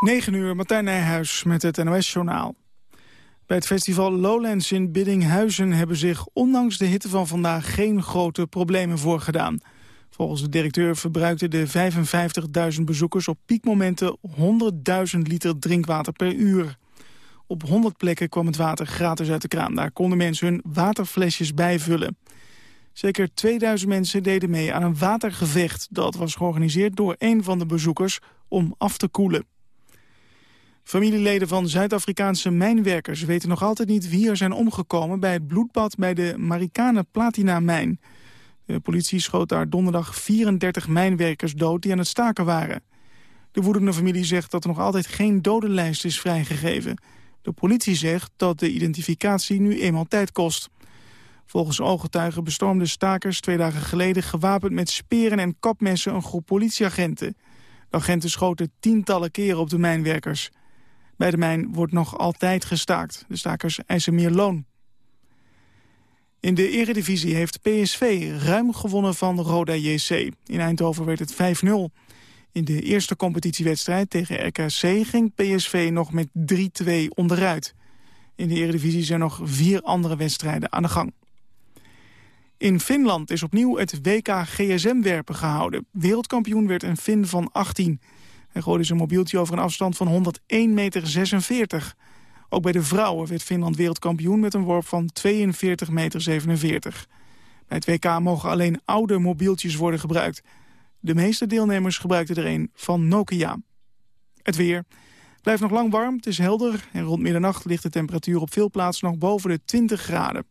9 uur, Martijn Nijhuis met het NOS-journaal. Bij het festival Lowlands in Biddinghuizen hebben zich ondanks de hitte van vandaag geen grote problemen voorgedaan. Volgens de directeur verbruikten de 55.000 bezoekers op piekmomenten 100.000 liter drinkwater per uur. Op 100 plekken kwam het water gratis uit de kraan. Daar konden mensen hun waterflesjes bijvullen. Zeker 2000 mensen deden mee aan een watergevecht. Dat was georganiseerd door een van de bezoekers om af te koelen. Familieleden van Zuid-Afrikaanse mijnwerkers weten nog altijd niet wie er zijn omgekomen bij het bloedbad bij de Marikana Platina-mijn. De politie schoot daar donderdag 34 mijnwerkers dood die aan het staken waren. De woedende familie zegt dat er nog altijd geen dodenlijst is vrijgegeven. De politie zegt dat de identificatie nu eenmaal tijd kost. Volgens ooggetuigen bestormden stakers twee dagen geleden... gewapend met speren en kapmessen een groep politieagenten. De agenten schoten tientallen keren op de mijnwerkers. Bij de mijn wordt nog altijd gestaakt. De stakers eisen meer loon. In de eredivisie heeft PSV ruim gewonnen van Roda JC. In Eindhoven werd het 5-0. In de eerste competitiewedstrijd tegen RKC ging PSV nog met 3-2 onderuit. In de eredivisie zijn nog vier andere wedstrijden aan de gang. In Finland is opnieuw het WK GSM-werpen gehouden. Wereldkampioen werd een Fin van 18. Hij gooide zijn mobieltje over een afstand van 101,46 meter. Ook bij de vrouwen werd Finland wereldkampioen met een worp van 42,47 meter. Bij het WK mogen alleen oude mobieltjes worden gebruikt. De meeste deelnemers gebruikten er een van Nokia. Het weer. Blijft nog lang warm, het is helder en rond middernacht ligt de temperatuur op veel plaatsen nog boven de 20 graden.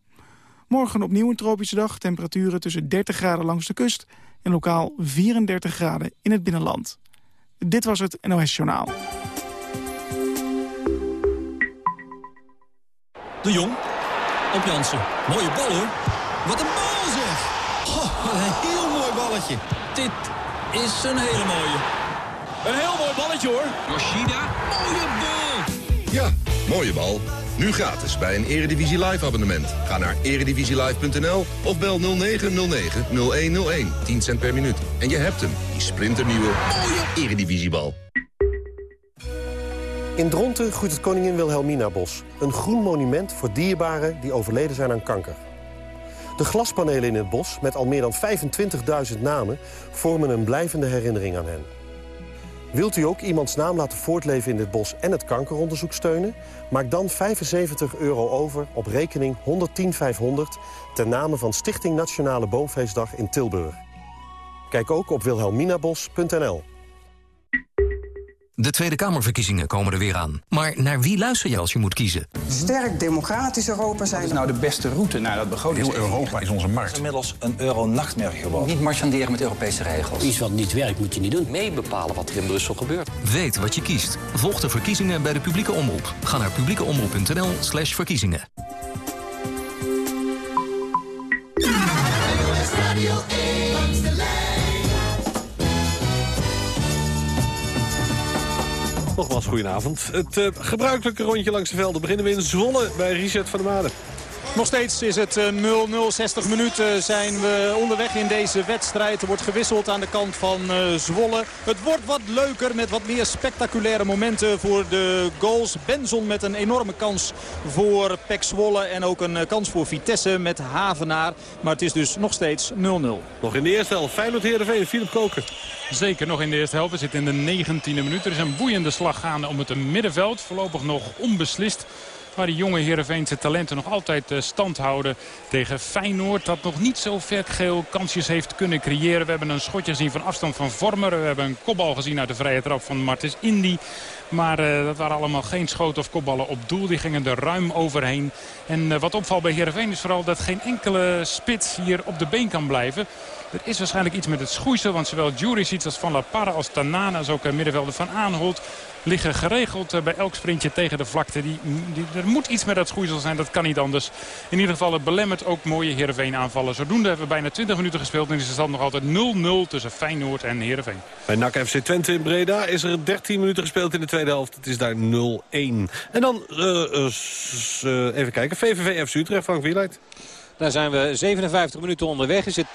Morgen opnieuw een tropische dag, temperaturen tussen 30 graden langs de kust en lokaal 34 graden in het binnenland. Dit was het NOS Journaal. De Jong, op Jansen. Mooie bal hoor. Wat een bal zeg! Oh, een heel mooi balletje. Dit is een hele mooie. Een heel mooi balletje hoor. Yoshida, mooie bal. Ja, mooie bal. Nu gratis bij een Eredivisie Live abonnement. Ga naar eredivisielive.nl of bel 0909-0101. 10 cent per minuut. En je hebt hem, die splinternieuwe mooie Eredivisiebal. In Dronten groeit het Koningin Wilhelmina Bos. Een groen monument voor dierbaren die overleden zijn aan kanker. De glaspanelen in het bos, met al meer dan 25.000 namen... vormen een blijvende herinnering aan hen. Wilt u ook iemands naam laten voortleven in dit bos en het kankeronderzoek steunen? Maak dan 75 euro over op rekening 110500 ten name van Stichting Nationale Boomfeestdag in Tilburg. Kijk ook op wilhelminabos.nl. De Tweede Kamerverkiezingen komen er weer aan. Maar naar wie luister je als je moet kiezen? Sterk democratisch Europa zijn. Wat is nou de beste route naar dat begroting? Heel Europa is onze markt. inmiddels een euro-nachtmerrie geworden. Niet marchanderen met Europese regels. Iets wat niet werkt moet je niet doen. Mee bepalen wat er in Brussel gebeurt. Weet wat je kiest. Volg de verkiezingen bij de publieke omroep. Ga naar publiekeomroep.nl slash verkiezingen. Nogmaals, goedenavond. Het uh, gebruikelijke rondje langs de velden beginnen we in Zwolle bij Richard van der Maden. Nog steeds is het 0-0. 60 minuten zijn we onderweg in deze wedstrijd. Er wordt gewisseld aan de kant van uh, Zwolle. Het wordt wat leuker met wat meer spectaculaire momenten voor de goals. Benson met een enorme kans voor Pek Zwolle. En ook een kans voor Vitesse met Havenaar. Maar het is dus nog steeds 0-0. Nog in de eerste helft. Feyenoord Heerenveen. Philip Koken. Zeker nog in de eerste helft. We zitten in de 19e minuut. Er is een boeiende slag gaande om het middenveld. Voorlopig nog onbeslist. Waar die jonge Heerenveense talenten nog altijd eh, stand houden tegen Feyenoord. Dat nog niet zo vergeel kansjes heeft kunnen creëren. We hebben een schotje gezien van afstand van Vormer. We hebben een kopbal gezien uit de vrije trap van Martens Indy. Maar uh, dat waren allemaal geen schoten of kopballen op doel. Die gingen er ruim overheen. En uh, wat opvalt bij Heerenveen is vooral dat geen enkele spits hier op de been kan blijven. Er is waarschijnlijk iets met het schoeisel. Want zowel Juricic als Van La Parra als Tanana als ook middenvelder Van Aanholt liggen geregeld bij elk sprintje tegen de vlakte. Die, die, er moet iets met dat schoeisel zijn, dat kan niet anders. In ieder geval het belemmert ook mooie Heerenveen aanvallen. Zodoende hebben we bijna 20 minuten gespeeld en is de stand nog altijd 0-0 tussen Feyenoord en Heerenveen. Bij NAC FC Twente in Breda is er 13 minuten gespeeld in de tweede helft. Het is daar 0-1. En dan, uh, uh, even kijken, VVV FC Utrecht, Frank Wieluid. Daar zijn we 57 minuten onderweg. Is het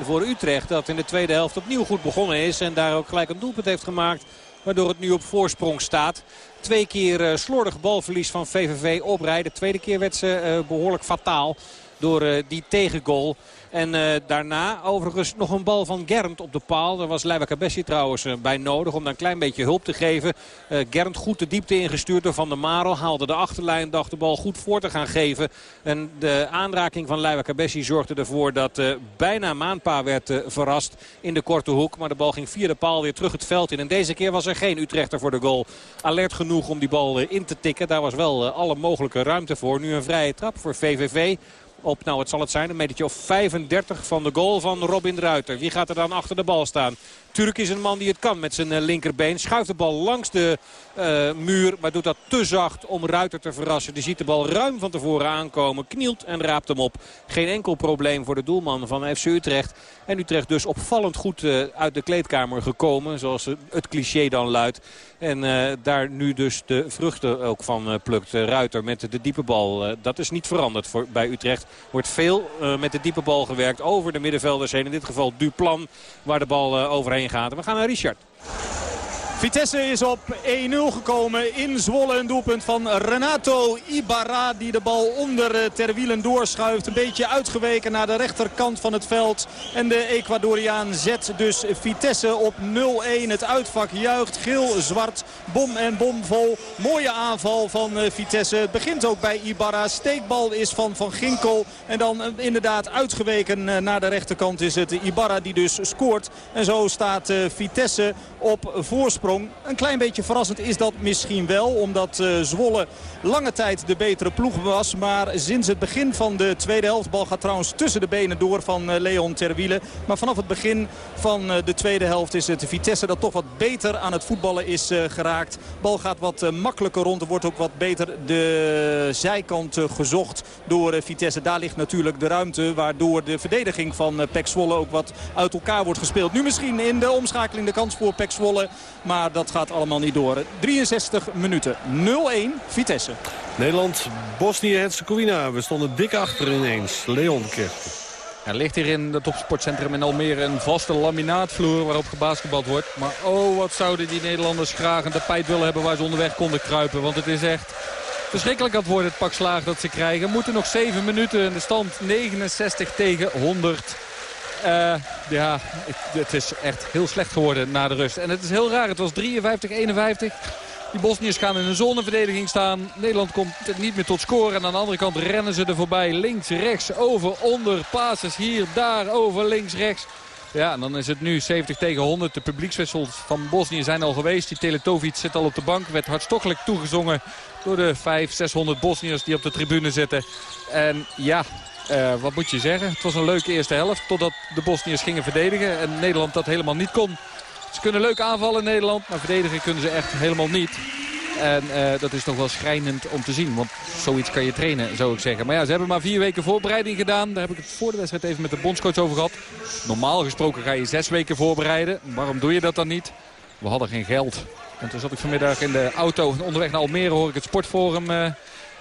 2-1 voor Utrecht dat in de tweede helft opnieuw goed begonnen is. En daar ook gelijk een doelpunt heeft gemaakt Waardoor het nu op voorsprong staat. Twee keer slordig balverlies van VVV oprijden. De tweede keer werd ze behoorlijk fataal door die tegengoal. En uh, daarna overigens nog een bal van Gernd op de paal. Daar was Leiva Cabessi trouwens uh, bij nodig om daar een klein beetje hulp te geven. Uh, Gernd goed de diepte ingestuurd door Van der Marel. Haalde de achterlijn, dacht de bal goed voor te gaan geven. En de aanraking van Leiva Cabessi zorgde ervoor dat bijna Maanpa werd verrast in de korte hoek. Maar de bal ging via de paal weer terug het veld in. En deze keer was er geen Utrechter voor de goal. Alert genoeg om die bal in te tikken. Daar was wel alle mogelijke ruimte voor. Nu een vrije trap voor VVV op, nou het zal het zijn, een metertje of 35 van de goal van Robin Ruiter. Wie gaat er dan achter de bal staan? Turk is een man die het kan met zijn eh, linkerbeen. Schuift de bal langs de uh, muur, maar doet dat te zacht om Ruiter te verrassen. Die ziet de bal ruim van tevoren aankomen, knielt en raapt hem op. Geen enkel probleem voor de doelman van FC Utrecht. En Utrecht dus opvallend goed uh, uit de kleedkamer gekomen, zoals het cliché dan luidt. En daar nu dus de vruchten ook van plukt. Ruiter met de diepe bal. dat is niet veranderd voor, bij Utrecht. Wordt veel met de diepe bal gewerkt over de middenvelders heen. In dit geval Duplan, waar de bal overheen we gaan naar Richard. Vitesse is op 1-0 gekomen in Zwolle. Een doelpunt van Renato Ibarra die de bal onder eh, ter wielen doorschuift. Een beetje uitgeweken naar de rechterkant van het veld. En de Ecuadoriaan zet dus Vitesse op 0-1. Het uitvak juicht geel-zwart. Bom en bom vol. Mooie aanval van eh, Vitesse. Het begint ook bij Ibarra. Steekbal is van Van Ginkel. En dan eh, inderdaad uitgeweken naar de rechterkant is het Ibarra die dus scoort. En zo staat Vitesse op voorsprong. Een klein beetje verrassend is dat misschien wel. Omdat uh, Zwolle lange tijd de betere ploeg was. Maar sinds het begin van de tweede helft. Bal gaat trouwens tussen de benen door van uh, Leon Terwiele. Maar vanaf het begin van uh, de tweede helft is het Vitesse dat toch wat beter aan het voetballen is geraakt. Bal gaat wat makkelijker rond. Er wordt ook wat beter de zijkant gezocht door Vitesse. Daar ligt natuurlijk de ruimte. Waardoor de verdediging van Pek Zwolle ook wat uit elkaar wordt gespeeld. Nu misschien in de omschakeling de kans voor Pek Zwolle. Maar dat gaat allemaal niet door. 63 minuten. 0-1 Vitesse. Nederland, Bosnië-Herzegovina. We stonden dik achter ineens. Leon Kerst. Er ligt hier in het topsportcentrum in Almere een vaste laminaatvloer waarop gebasketbald wordt. Maar oh, wat zouden die Nederlanders graag een tapijt willen hebben waar ze onderweg konden kruipen. Want het is echt verschrikkelijk aan het worden, het pak slaag dat ze krijgen. We moeten nog 7 minuten in de stand 69 tegen 100. Uh, ja, het, het, is echt heel slecht geworden na de rust. En het is heel raar. Het was 53-51. Die Bosniërs gaan in een zoneverdediging staan. Nederland komt niet meer tot scoren. En aan de andere kant rennen ze er voorbij. Links, rechts, over, onder. Passes hier, daar, over, links, rechts. Ja, en dan is het nu 70 tegen 100. De publiekswissels van Bosnië zijn al geweest. Die Teletovic zit al op de bank. Werd hartstochtelijk toegezongen door de 500, 600 Bosniërs die op de tribune zitten. En ja, uh, wat moet je zeggen? Het was een leuke eerste helft. Totdat de Bosniërs gingen verdedigen. En Nederland dat helemaal niet kon. Ze kunnen leuk aanvallen in Nederland. Maar verdedigen kunnen ze echt helemaal niet. En uh, dat is toch wel schrijnend om te zien. Want zoiets kan je trainen, zou ik zeggen. Maar ja, ze hebben maar vier weken voorbereiding gedaan. Daar heb ik het voor de wedstrijd even met de bondscoach over gehad. Normaal gesproken ga je zes weken voorbereiden. Waarom doe je dat dan niet? We hadden geen geld. En toen zat ik vanmiddag in de auto onderweg naar Almere. Hoor ik het sportforum uh,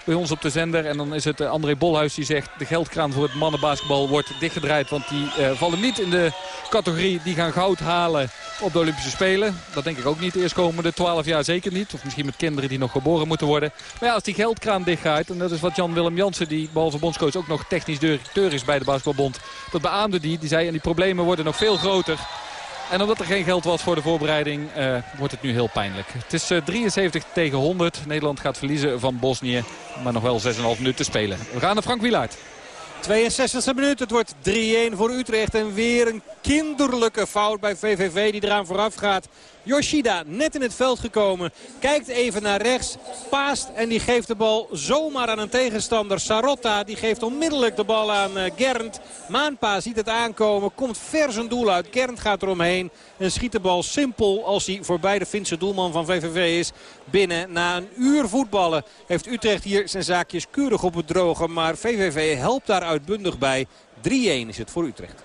bij ons op de zender. En dan is het eh, André Bolhuis die zegt... de geldkraan voor het mannenbasketbal wordt dichtgedraaid. Want die uh, vallen niet in de categorie die gaan goud halen op de Olympische Spelen. Dat denk ik ook niet de eerstkomende 12 jaar zeker niet. Of misschien met kinderen die nog geboren moeten worden. Maar ja, als die geldkraan dichtgaat... en dat is wat Jan-Willem Jansen, die behalve bondscoach ook nog technisch directeur is bij de basketbalbond. Dat beaamde die. Die zei, en die problemen worden nog veel groter... En omdat er geen geld was voor de voorbereiding, uh, wordt het nu heel pijnlijk. Het is uh, eh, 73 tegen 100. Nederland gaat verliezen van Bosnië. Maar nog wel 6,5 minuten te spelen. We gaan naar Frank Wielaert. 62e minuut. Het wordt 3-1 voor Utrecht. En weer een kinderlijke fout bij VVV die eraan vooraf gaat. Yoshida net in het veld gekomen. Kijkt even naar rechts. Paast en die geeft de bal zomaar aan een tegenstander. Sarotta die geeft onmiddellijk de bal aan uh, Gernd. Maanpa ziet het aankomen. Komt ver zijn doel uit. Gernd gaat eromheen. En schiet de bal simpel als hij voorbij de Finse doelman van VVV is. Binnen. Na een uur voetballen heeft Utrecht hier zijn zaakjes keurig op het droge. Maar VVV helpt daar uitbundig bij. 3-1 is het voor Utrecht.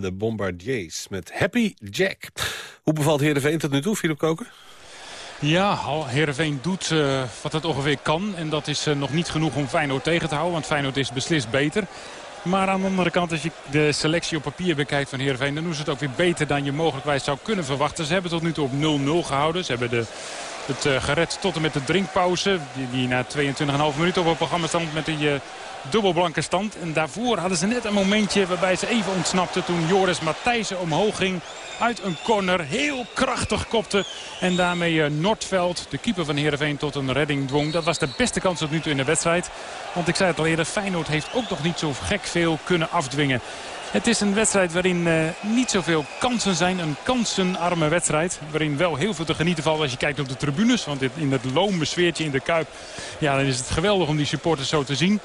De Bombardiers met Happy Jack. Hoe bevalt Heerenveen tot nu toe, Philip Koken? Ja, Heerenveen doet uh, wat het ongeveer kan. En dat is uh, nog niet genoeg om Feyenoord tegen te houden. Want Feyenoord is beslist beter. Maar aan de andere kant, als je de selectie op papier bekijkt van Heerenveen... dan doen ze het ook weer beter dan je mogelijkwijs zou kunnen verwachten. Ze hebben tot nu toe op 0-0 gehouden. Ze hebben de, het uh, gered tot en met de drinkpauze. Die, die na 22,5 minuten op het programma stond met die dubbelblanke stand. En daarvoor hadden ze net een momentje waarbij ze even ontsnapte... toen Joris Matthijssen omhoog ging uit een corner. Heel krachtig kopte. En daarmee uh, Noordveld, de keeper van Heerenveen, tot een redding dwong. Dat was de beste kans tot nu toe in de wedstrijd. Want ik zei het al eerder, Feyenoord heeft ook nog niet zo gek veel kunnen afdwingen. Het is een wedstrijd waarin uh, niet zoveel kansen zijn. Een kansenarme wedstrijd. Waarin wel heel veel te genieten valt als je kijkt op de tribunes. Want in het lome sfeertje in de Kuip. Ja, dan is het geweldig om die supporters zo te zien.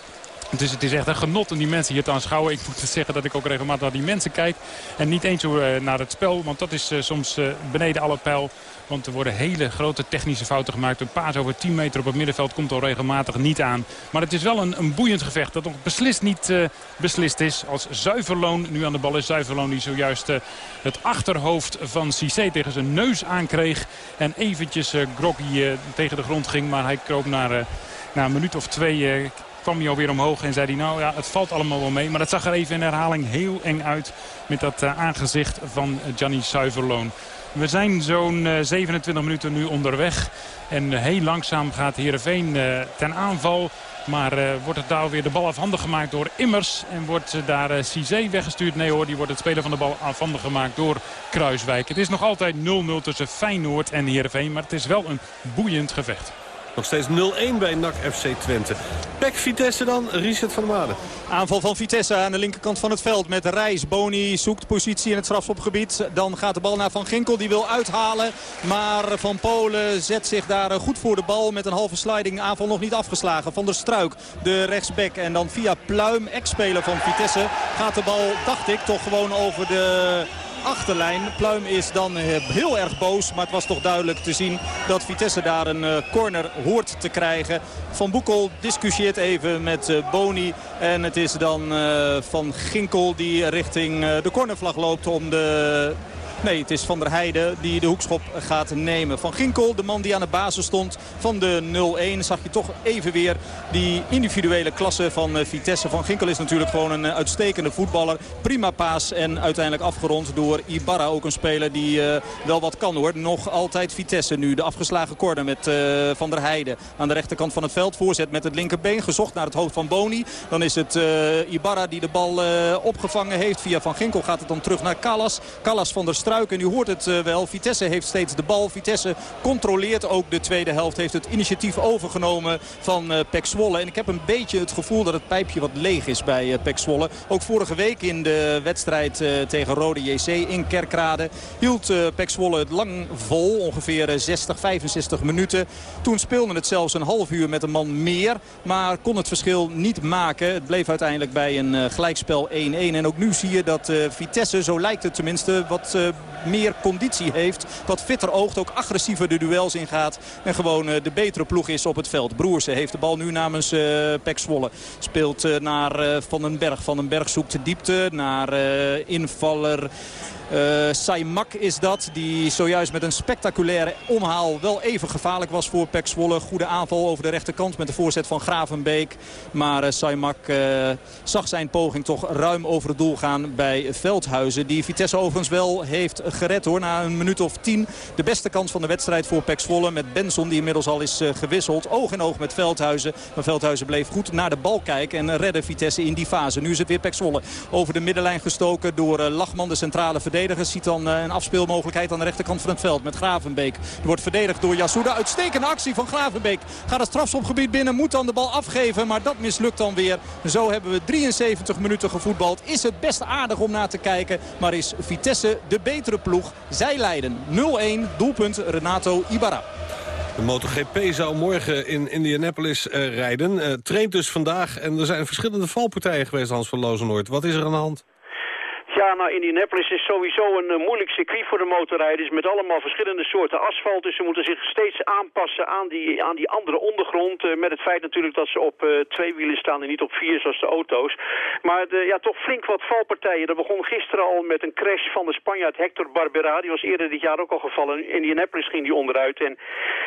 Dus het is echt een genot om die mensen hier te aanschouwen. Ik moet zeggen dat ik ook regelmatig naar die mensen kijk. En niet eens uh, naar het spel. Want dat is uh, soms uh, beneden alle pijl. Want er worden hele grote technische fouten gemaakt. Een paas over 10 meter op het middenveld komt al regelmatig niet aan. Maar het is wel een, een boeiend gevecht dat nog beslist niet beslist is. Als Zuiverloon nu aan de bal is. Zuiverloon die zojuist het achterhoofd van Cissé tegen zijn neus aankreeg. En eventjes groggy tegen de grond ging. Maar hij kroop naar... Na een minuut of twee kwam hij alweer omhoog en zei hij nou ja het valt allemaal wel mee. Maar dat zag er even in herhaling heel eng uit met dat uh, aangezicht van Gianni Zuiverloon. We zijn zo'n uh, 27 minuten nu onderweg. En uh, heel langzaam gaat Heerenveen ten aanval. Maar wordt het daar weer de bal afhandig gemaakt door Immers. En wordt daar Cizé weggestuurd? Nee hoor, die wordt het speler van de bal afhandig gemaakt door Kruiswijk. Het is nog altijd 0-0 tussen Feyenoord en Heerenveen. Maar het is wel een boeiend gevecht. Nog steeds 0-1 bij NAC FC Twente. Pek Vitesse dan, Richard van der Maden. Aanval van Vitesse aan de linkerkant van het veld met Reis. Boni zoekt positie in het strafschopgebied. Dan gaat de bal naar Van Ginkel, die wil uithalen. Maar Van Polen zet zich daar goed voor de bal met een halve sliding. Aanval nog niet afgeslagen. Van der Struik, de rechtsback. En dan via Pluim, ex-speler van Vitesse, gaat de bal, dacht ik, toch gewoon over de achterlijn. Pluim is dan heel erg boos. Maar het was toch duidelijk te zien dat Vitesse daar een corner hoort te krijgen. Van Boekel discussieert even met Boni. En het is dan Van Ginkel die richting de cornervlag loopt om de... Nee, het is Van der Heijden die de hoekschop gaat nemen. Van Ginkel, de man die aan de basis stond van de 0-1. Zag je toch even weer die individuele klasse van Vitesse. Van Ginkel is natuurlijk gewoon een uitstekende voetballer. Prima paas en uiteindelijk afgerond door Ibarra. Ook een speler die uh, wel wat kan hoor. Nog altijd Vitesse nu. De afgeslagen corner met Van der Heijden. Aan de rechterkant van het veld. Voorzet met het linkerbeen. Gezocht naar het hoofd van Boni. Dan is het Ibarra die de bal opgevangen heeft. Via Van Ginkel gaat het dan terug naar Callas. Callas van der En u hoort het uh, wel. Vitesse heeft steeds de bal. Vitesse controleert ook de tweede helft. Heeft het initiatief overgenomen van uh, Pek Zwolle. En ik heb een beetje het gevoel dat het pijpje wat leeg is bij uh, Pek Zwolle. Ook vorige week in de wedstrijd tegen Rode JC in Kerkrade hield Pek Zwolle het lang vol. Ongeveer 60, 65 minuten. Toen speelde het zelfs een half uur met een man meer. Maar kon het verschil niet maken. Het bleef uiteindelijk bij een gelijkspel 1-1. En ook nu zie je dat Vitesse, zo lijkt het tenminste, wat meer conditie heeft. Wat fitter oogt, ook agressiever de duels ingaat. En gewoon uh, de betere ploeg is op het veld. Broersen heeft de bal nu namens uh, Pek Zwolle. Speelt uh, naar Van den Berg. Van den Berg zoekt de diepte naar invaller... Uh, is dat, die zojuist met een spectaculaire omhaal wel even gevaarlijk was voor Pek Zwolle. Goede aanval over de rechterkant met de voorzet van Gravenbeek. Maar uh, zag zijn poging toch ruim over het doel gaan bij Veldhuizen. Die Vitesse overigens wel heeft gered hoor. Na een minuut of tien de beste kans van de wedstrijd voor Pek Zwolle. Met Benson die inmiddels al is gewisseld. Oog in oog met Veldhuizen. Maar Veldhuizen bleef goed naar de bal kijken en redde Vitesse in die fase. Nu is het weer Pek Zwolle over de middenlijn gestoken door Lachman, de centrale verdediger verdediger. Ziet dan een afspeelmogelijkheid aan de rechterkant van het veld met Gravenbeek. Die wordt verdedigd door Yasuda. Uitstekende actie van Gravenbeek. Gaat het strafschopgebied binnen, moet dan de bal afgeven. Maar dat mislukt dan weer. Zo hebben we 73 minuten gevoetbald. Is het best aardig om naar te kijken. Maar is Vitesse de betere ploeg. Zij leiden 0-1. Doelpunt Renato Ibarra. De MotoGP zou morgen in Indianapolis uh, rijden. Uh, traint dus vandaag en er zijn verschillende valpartijen geweest, Hans van Lozenoord. Wat is er aan de hand? Ja, nou Indianapolis is sowieso een uh, moeilijk circuit voor de motorrijders met allemaal verschillende soorten asfalt. Dus ze moeten zich steeds aanpassen aan die, aan die andere ondergrond. Uh, met het feit natuurlijk dat ze op uh, twee wielen staan en niet op vier zoals de auto's. Maar ja, toch flink wat valpartijen. Dat begon gisteren al met een crash van de Spanjaard Hector Barbera. Die was eerder dit jaar ook al gevallen. In Indianapolis ging die onderuit. En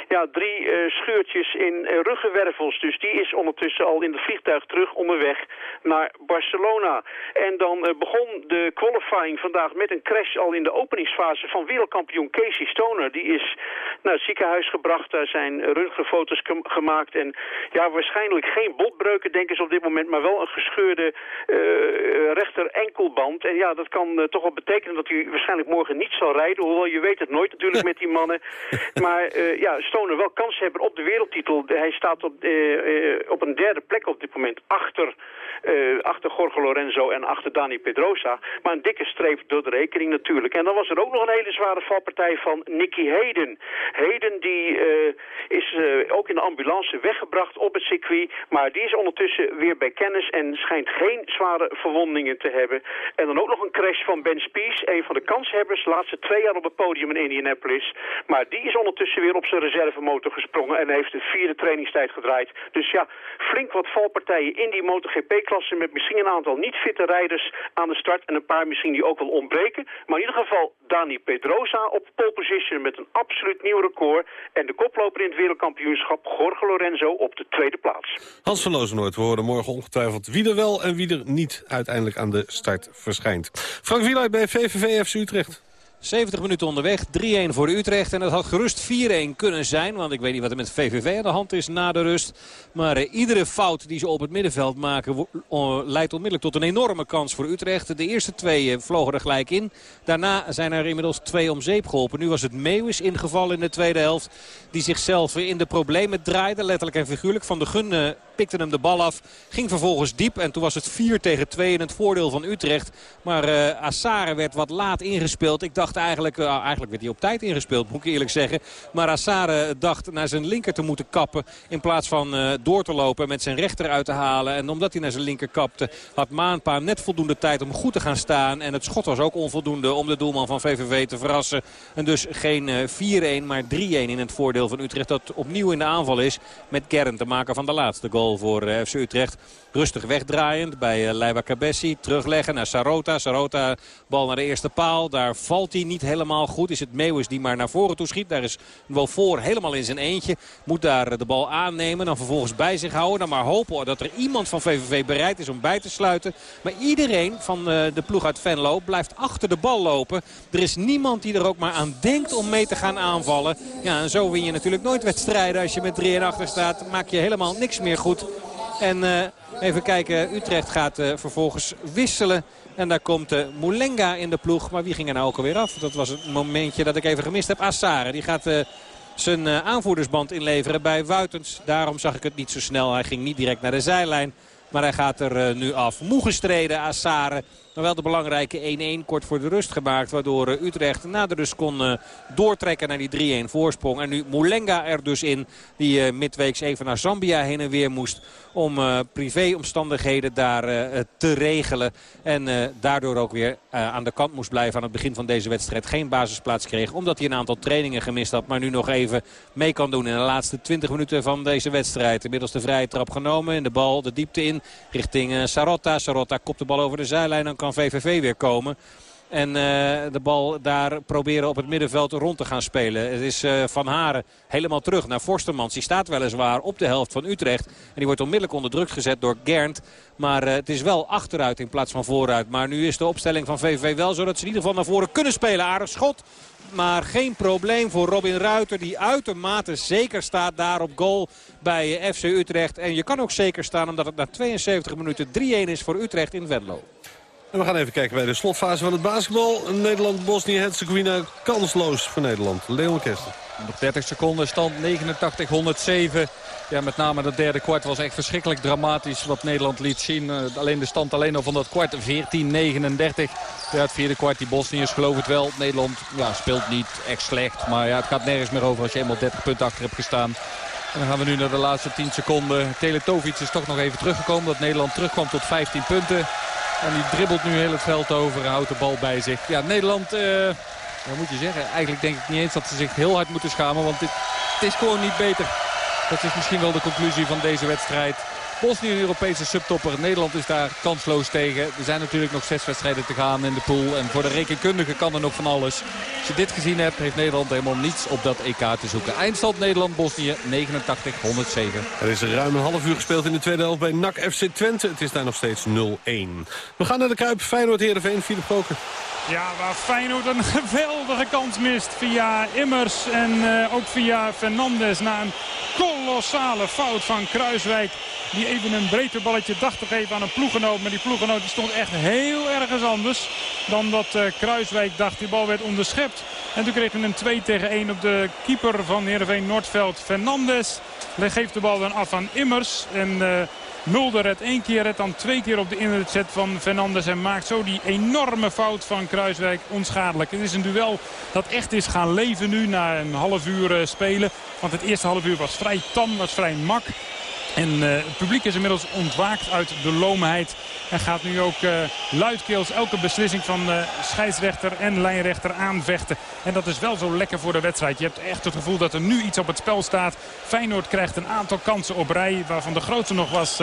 ja, drie scheurtjes in ruggenwervels. Dus die is ondertussen al in het vliegtuig terug onderweg naar Barcelona. En dan begon de qualifying vandaag met een crash al in de openingsfase van wereldkampioen Casey Stoner. Die is naar het ziekenhuis gebracht, daar zijn röntgenfoto's gemaakt. En ja, waarschijnlijk geen botbreuken denken ze op dit moment, maar wel een gescheurde uh, rechter enkelband. En ja, dat kan uh, toch wel betekenen dat hij waarschijnlijk morgen niet zal rijden. Hoewel je weet het nooit natuurlijk met die mannen. Maar uh, ja, Stoner wel kans hebben op de wereldtitel. Hij staat op, op een derde plek op dit moment achter... Achter Jorge Lorenzo en achter Dani Pedrosa. Maar een dikke streep door de rekening natuurlijk. En dan was er ook nog een hele zware valpartij van Nicky Heden. Heden die uh, is uh, ook in de ambulance weggebracht op het circuit. Maar die is ondertussen weer bij kennis en schijnt geen zware verwondingen te hebben. En dan ook nog een crash van Ben Spies, een van de kanshebbers. Laatste twee jaar op het podium in Indianapolis. Maar die is ondertussen weer op zijn reservemotor gesprongen en heeft de vierde trainingstijd gedraaid. Dus ja, flink wat valpartijen in die MotoGP-klasse met misschien een aantal niet fitte rijders aan de start en een paar misschien die ook wel ontbreken. Maar in ieder geval Dani Pedrosa op pole position met een absoluut nieuw record. En de koploper in het wereldkampioenschap Jorge Lorenzo op de tweede plaats. Hans van Lozenoord, we horen morgen ongetwijfeld wie er wel en wie er niet uiteindelijk aan de start verschijnt. Frank Wieluid bij VVV FC Utrecht. 70 minuten onderweg, 3-1 voor Utrecht. En dat had gerust 4-1 kunnen zijn. Want ik weet niet wat er met VVV aan de hand is na de rust. Maar uh, iedere fout die ze op het middenveld maken... Uh, leidt onmiddellijk tot een enorme kans voor Utrecht. De eerste twee uh, vlogen er gelijk in. Daarna zijn er inmiddels twee om zeep geholpen. Nu was het Meeuwis ingevallen in de tweede helft. Die zichzelf in de problemen draaide. Letterlijk en figuurlijk. Van de Gun pikte hem de bal af. Ging vervolgens diep. En toen was het 4 tegen 2 in het voordeel van Utrecht. Maar uh, Assare werd wat laat ingespeeld. Ik dacht eigenlijk, uh, eigenlijk werd hij op tijd ingespeeld, moet ik eerlijk zeggen. Maar Assare dacht naar zijn linker te moeten kappen. In plaats van uh, door te lopen en met zijn rechter uit te halen. En omdat hij naar zijn linker kapte, had Maanpa net voldoende tijd om goed te gaan staan. En het schot was ook onvoldoende om de doelman van VVV te verrassen. En dus geen 4-1, maar 3-1 in het voordeel van Utrecht. Dat opnieuw in de aanval is met Kern te maken van de laatste goal voor eh, FC Utrecht. Rustig wegdraaiend bij eh, Leiva Cabessi. Terugleggen naar Sarota. Sarota bal naar de eerste paal. Daar valt hij niet helemaal goed. Is het Meeuwis die maar naar voren toe schiet. Daar is wel voor helemaal in zijn eentje. Moet daar de bal aannemen. Dan vervolgens bij zich houden. Dan maar hopen dat er iemand van VVV bereid is om bij te sluiten. Maar iedereen van de ploeg uit Venlo blijft achter de bal lopen. Er is niemand die er ook maar aan denkt om mee te gaan aanvallen. Ja, en zo win je natuurlijk nooit wedstrijden. Als je met 3 en achter staat maak je helemaal niks meer goed. En uh, even kijken, Utrecht gaat uh, vervolgens wisselen. En daar komt uh, in de ploeg. Maar wie ging er nou ook alweer af? Dat was het momentje dat ik even gemist heb. Assare, die gaat zijn aanvoerdersband inleveren bij Wuitens. Daarom zag ik het niet zo snel. Hij ging niet direct naar de zijlijn. Maar hij gaat er nu af. Moe gestreden, Assare. Maar wel de belangrijke 1-1 kort voor de rust gemaakt. Waardoor Utrecht na de rust kon doortrekken naar die 3-1 voorsprong. En nu Moulenga er dus in. Die midweeks even naar Zambia heen en weer moest. Om privéomstandigheden daar te regelen. En daardoor ook weer aan de kant moest blijven aan het begin van deze wedstrijd. Geen basisplaats kreeg omdat hij een aantal trainingen gemist had. Maar nu nog even mee kan doen in de laatste 20 minuten van deze wedstrijd. Inmiddels de vrije trap genomen. En de bal de diepte in richting Sarotta. Sarotta kopt de bal over de zijlijn. Dan kan VVV weer komen. En uh, de bal daar proberen op het middenveld rond te gaan spelen. Het is uh, Van Haren helemaal terug naar Forstermans. Die staat weliswaar op de helft van Utrecht. En die wordt onmiddellijk onder druk gezet door Gernt. Maar uh, het is wel achteruit in plaats van vooruit. Maar nu is de opstelling van VVV wel zo dat ze in ieder geval naar voren kunnen spelen. Aardig schot. Maar geen probleem voor Robin Ruiter die uitermate zeker staat daar op goal bij FC Utrecht. En je kan ook zeker staan omdat het na 72 minuten 3-1 is voor Utrecht in Venlo. En we gaan even kijken bij de slotfase van het basketbal. Nederland-Bosnië-Herzegovina kansloos voor Nederland. Leon Kester. Nog 30 seconden, stand 89-107. Ja, met name dat derde kwart was echt verschrikkelijk dramatisch wat Nederland liet zien. Uh, alleen de stand alleen al van dat kwart 14-39. Ja, het vierde kwart, die Bosniërs geloof het wel. Nederland ja, speelt niet echt slecht. Maar ja, het gaat nergens meer over als je eenmaal 30 punten achter hebt gestaan. En dan gaan we nu naar de laatste 10 seconden. Teletovic is toch nog even teruggekomen. Dat Nederland terugkwam tot 15 punten. En die dribbelt nu heel het veld over en houdt de bal bij zich. Ja, Nederland, uh, moet je zeggen? Eigenlijk denk ik niet eens dat ze zich heel hard moeten schamen. Want het is gewoon niet beter. Dat is misschien wel de conclusie van deze wedstrijd. Bosnië een Europese subtopper. Nederland is daar kansloos tegen. Er zijn natuurlijk nog zes wedstrijden te gaan in de pool. En voor de rekenkundige kan er nog van alles. Als je dit gezien hebt, heeft Nederland helemaal niets op dat EK te zoeken. Eindstand Nederland-Bosnië 89-107. Er is ruim een half uur gespeeld in de tweede helft bij NAC FC Twente. Het is daar nog steeds 0-1. We gaan naar de Kuip. Feyenoord-Heerenveen, Philip Koken. Ja, waar Feyenoord een geweldige kans mist via Immers en uh, ook via Fernandes. Na een kolossale fout van Kruiswijk. Die even een breedte balletje dacht te geven aan een ploegenoot. Maar die ploegenoot die stond echt heel ergens anders dan dat uh, Kruiswijk dacht. Die bal werd onderschept. En toen kreeg hij een 2 tegen 1 op de keeper van Heerenveen Noordveld. Fernandes geeft de bal dan af aan Immers. En... Uh, Mulder redt één keer, redt dan twee keer op de inzet van Fernandes. En maakt zo die enorme fout van Kruiswijk onschadelijk. Het is een duel dat echt is gaan leven nu na een half uur spelen. Want het eerste half uur was vrij tam, was vrij mak. En uh, het publiek is inmiddels ontwaakt uit de loomheid. En gaat nu ook uh, luidkeels elke beslissing van uh, scheidsrechter en lijnrechter aanvechten. En dat is wel zo lekker voor de wedstrijd. Je hebt echt het gevoel dat er nu iets op het spel staat. Feyenoord krijgt een aantal kansen op rij. Waarvan de grootste nog was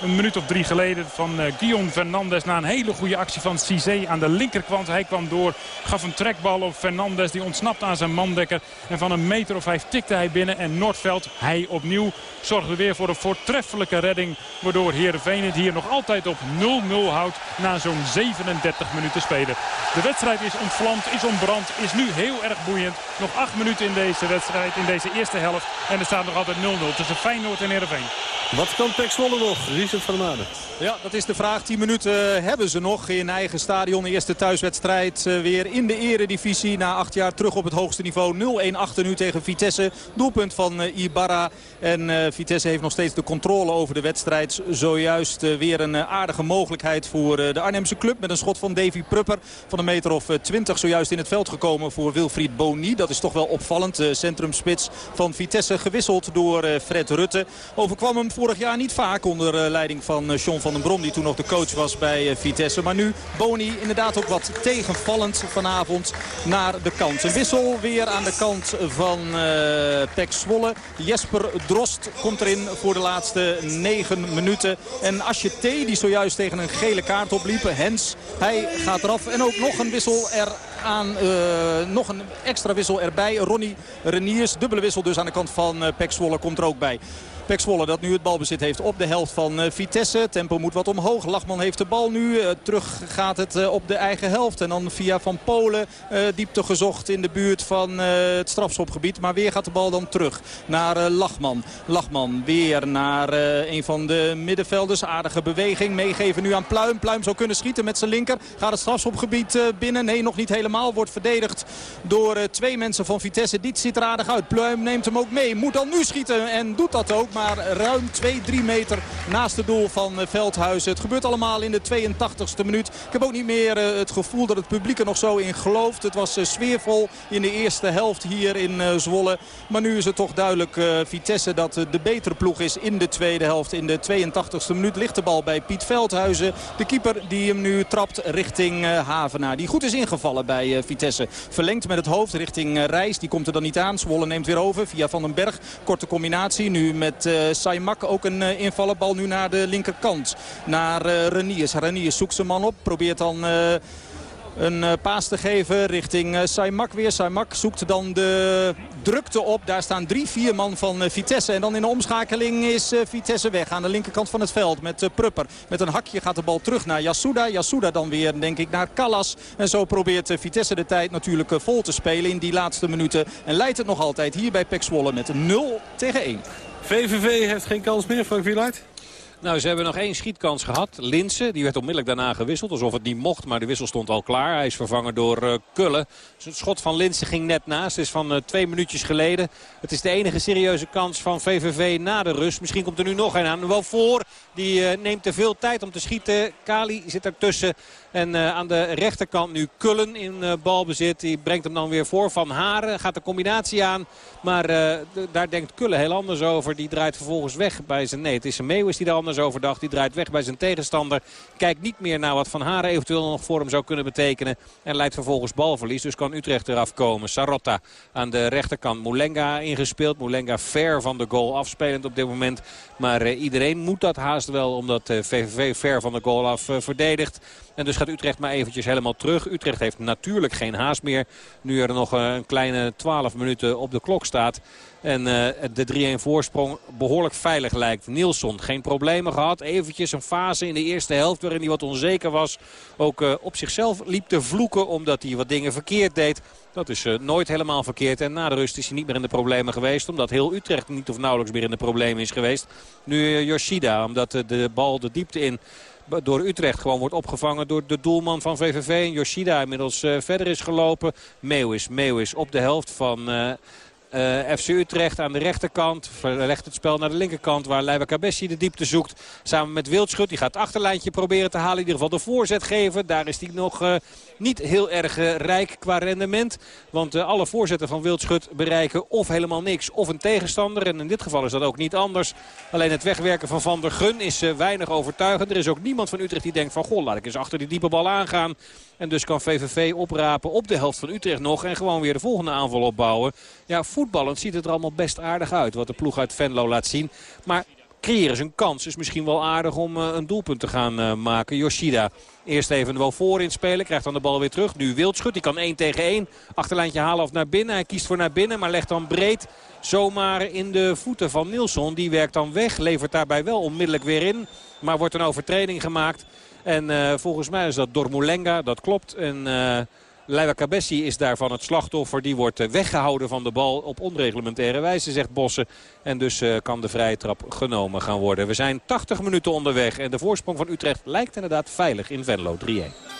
een minuut of drie geleden van Guillaume Fernandes. Na een hele goede actie van Cizé aan de linkerkant. Hij kwam door, gaf een trekbal op Fernandes. Die ontsnapt aan zijn mandekker. En van een meter of vijf tikte hij binnen. En Noordveld, hij opnieuw, zorgde weer voor een voortreffelijke redding. Waardoor Heerenveen het hier nog altijd op 0-0 houdt na zo'n 37 minuten spelen. De wedstrijd is ontvlamd, is ontbrand, is nu heel erg boeiend. Nog 8 minuten in deze wedstrijd, in deze eerste helft. En er staat nog altijd 0-0 tussen Feyenoord en Heerenveen. Wat kan Pek Zwolle nog? Richard van der Maden. Ja, dat is de vraag. 10 minuten hebben ze nog in eigen stadion. Eerste thuiswedstrijd weer in de eredivisie. Na acht jaar terug op het hoogste niveau. 0-1 achter nu tegen Vitesse. Doelpunt van Ibarra. En Vitesse heeft nog steeds de controle over de wedstrijd. Zojuist weer een aardige mogelijkheid voor de Arnhemse club. Met een schot van Davy Prupper van een meter of 20. Zojuist in het veld gekomen voor Wilfried Boni. Dat is toch wel opvallend. Centrumspits van Vitesse gewisseld door Fred Rutte. Overkwam hem vorig jaar niet vaak onder leiding van John van den Brom. Die toen nog de coach was bij Vitesse. Maar nu Boni inderdaad ook wat tegenvallend vanavond naar de kant. Een wissel weer aan de kant van Pek Zwolle. Jesper Drost komt erin voor de laatste negen minuten. En Asje T, die zojuist tegen een gele kaart opliep. Hens, hij gaat eraf. En ook nog een wissel er aan nog een extra wissel erbij. Ronnie Reniers, dubbele wissel dus aan de kant van uh, Zwolle komt er ook bij. Pek dat nu het balbezit heeft op de helft van uh, Vitesse. Tempo moet wat omhoog. Lachman heeft de bal nu. Uh, terug gaat het uh, op de eigen helft. En dan via Van Polen diepte gezocht in de buurt van het strafschopgebied. Maar weer gaat de bal dan terug naar Lachman. Lachman weer naar een van de middenvelders. Aardige beweging. Meegeven nu aan Pluim. Pluim zou kunnen schieten met zijn linker. Gaat het strafschopgebied binnen. Nee, nog niet helemaal. Wordt verdedigd door twee mensen van Vitesse. Dit ziet er aardig uit. Pluim neemt hem ook mee. Moet dan nu schieten en doet dat ook ruim 2-3 meter naast het doel van Veldhuizen. Het gebeurt allemaal in de 82e minuut. Ik heb ook niet meer het gevoel dat het publiek er nog zo in gelooft. Het was sfeervol in de eerste helft hier in Zwolle. Maar nu is het toch duidelijk Vitesse dat de betere ploeg is in de tweede helft. In de 82e minuut ligt de bal bij Piet Veldhuizen. De keeper die hem nu trapt richting Havenaar. Die goed is ingevallen bij Vitesse. Verlengt met het hoofd richting Reis. Die komt er dan niet aan. Zwolle neemt weer over via Van den Berg. Korte combinatie nu met Saimak ook een uh, invallenbal nu naar de linkerkant. Naar uh, Reniers. Reniers zoekt zijn man op. Probeert dan een paas te geven richting Saimak weer. Saimak zoekt dan de drukte op. Daar staan drie, vier man van Vitesse. En dan in de omschakeling is Vitesse weg aan de linkerkant van het veld met Prupper. Met een hakje gaat de bal terug naar Yasuda. Yasuda dan weer denk ik naar Callas. En zo probeert Vitesse de tijd natuurlijk vol te spelen in die laatste minuten. En leidt het nog altijd hier bij Pek Zwolle met 0 tegen 1. VVV heeft geen kans meer, Frank Wieluid. Nou, ze hebben nog één schietkans gehad. Linsen, die werd onmiddellijk daarna gewisseld. Alsof het niet mocht, maar de wissel stond al klaar. Hij is vervangen door uh, Kullen. Dus het schot van Linsen ging net naast. Het is van uh, twee minuutjes geleden. Het is de enige serieuze kans van VVV na de rust. Misschien komt er nu nog een aan. Wel voor. Die uh, neemt te veel tijd om te schieten. Kali zit ertussen. En uh, aan de rechterkant nu Kullen in uh, balbezit. Die brengt hem dan weer voor Van Haren. Gaat de combinatie aan. Maar daar denkt Kullen heel anders over. Die draait vervolgens weg bij zijn... Nee, het is een Meeuwis die daar anders anders overdag. Die draait weg bij zijn tegenstander. Kijkt niet meer naar wat Van Haren eventueel nog voor hem zou kunnen betekenen. En leidt vervolgens balverlies. Dus kan Utrecht eraf komen. Sarotta aan de rechterkant. Moulenga ingespeeld. Moulenga ver van de goal afspelend op dit moment. Maar iedereen moet dat haast wel omdat VVV ver van de goal af uh, verdedigt. En dus gaat Utrecht maar eventjes helemaal terug. Utrecht heeft natuurlijk geen haast meer. Nu er nog een kleine 12 minuten op de klok staat. En uh, de 3-1 voorsprong behoorlijk veilig lijkt. Nielsen geen problemen gehad. Eventjes een fase in de eerste helft waarin hij wat onzeker was. Ook uh, op zichzelf liep te vloeken omdat hij wat dingen verkeerd deed. Dat is nooit helemaal verkeerd. En na de rust is hij niet meer in de problemen geweest. Omdat heel Utrecht niet of nauwelijks meer in de problemen is geweest. Nu Yoshida, omdat de bal de diepte in door Utrecht gewoon wordt opgevangen door de doelman van VVV. En Yoshida inmiddels uh, verder is gelopen. Meeuwis, Meeuwis op de helft van... Uh, FC Utrecht aan de rechterkant. Verlegt het spel naar de linkerkant waar Leiva Cabessi de diepte zoekt. Samen met Wildschut. Die gaat het achterlijntje proberen te halen. In ieder geval de voorzet geven. Daar is hij nog uh, niet heel erg uh, rijk qua rendement. Want alle voorzetten van Wildschut bereiken of helemaal niks of een tegenstander. En in dit geval is dat ook niet anders. Alleen het wegwerken van Van der Gun is weinig overtuigend. Er is ook niemand van Utrecht die denkt van goh laat ik eens achter die diepe bal aangaan. En dus kan VVV oprapen op de helft van Utrecht nog. En gewoon weer de volgende aanval opbouwen. Ja, voetballend ziet het er allemaal best aardig uit. Wat de ploeg uit Venlo laat zien. Maar creëren ze een kans. is misschien wel aardig om uh, een doelpunt te gaan uh, maken. Yoshida eerst even wel voor inspelen. Krijgt dan de bal weer terug. Nu Wildschut. Die kan 1 tegen 1. Achterlijntje halen of naar binnen. Hij kiest voor naar binnen. Maar legt dan breed zomaar in de voeten van Nilsson. Die werkt dan weg. Levert daarbij wel onmiddellijk weer in. Maar wordt een overtreding gemaakt. En uh, volgens mij is dat Dormulenga, dat klopt. En uh, Leiva Cabessi is daarvan het slachtoffer. Die wordt uh, weggehouden van de bal op onreglementaire wijze, zegt Bossen. En dus kan de vrije trap genomen gaan worden. We zijn 80 minuten onderweg en de voorsprong van Utrecht lijkt inderdaad veilig in Venlo 3-1.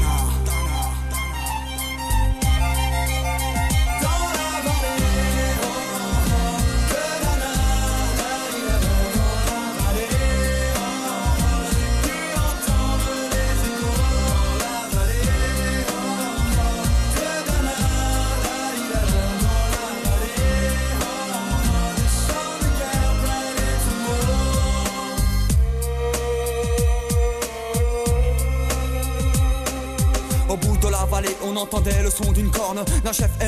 No szef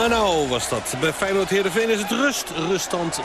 Manau was dat. Bij Feyenoord Heerenveen is het rust. Ruststand 0-0.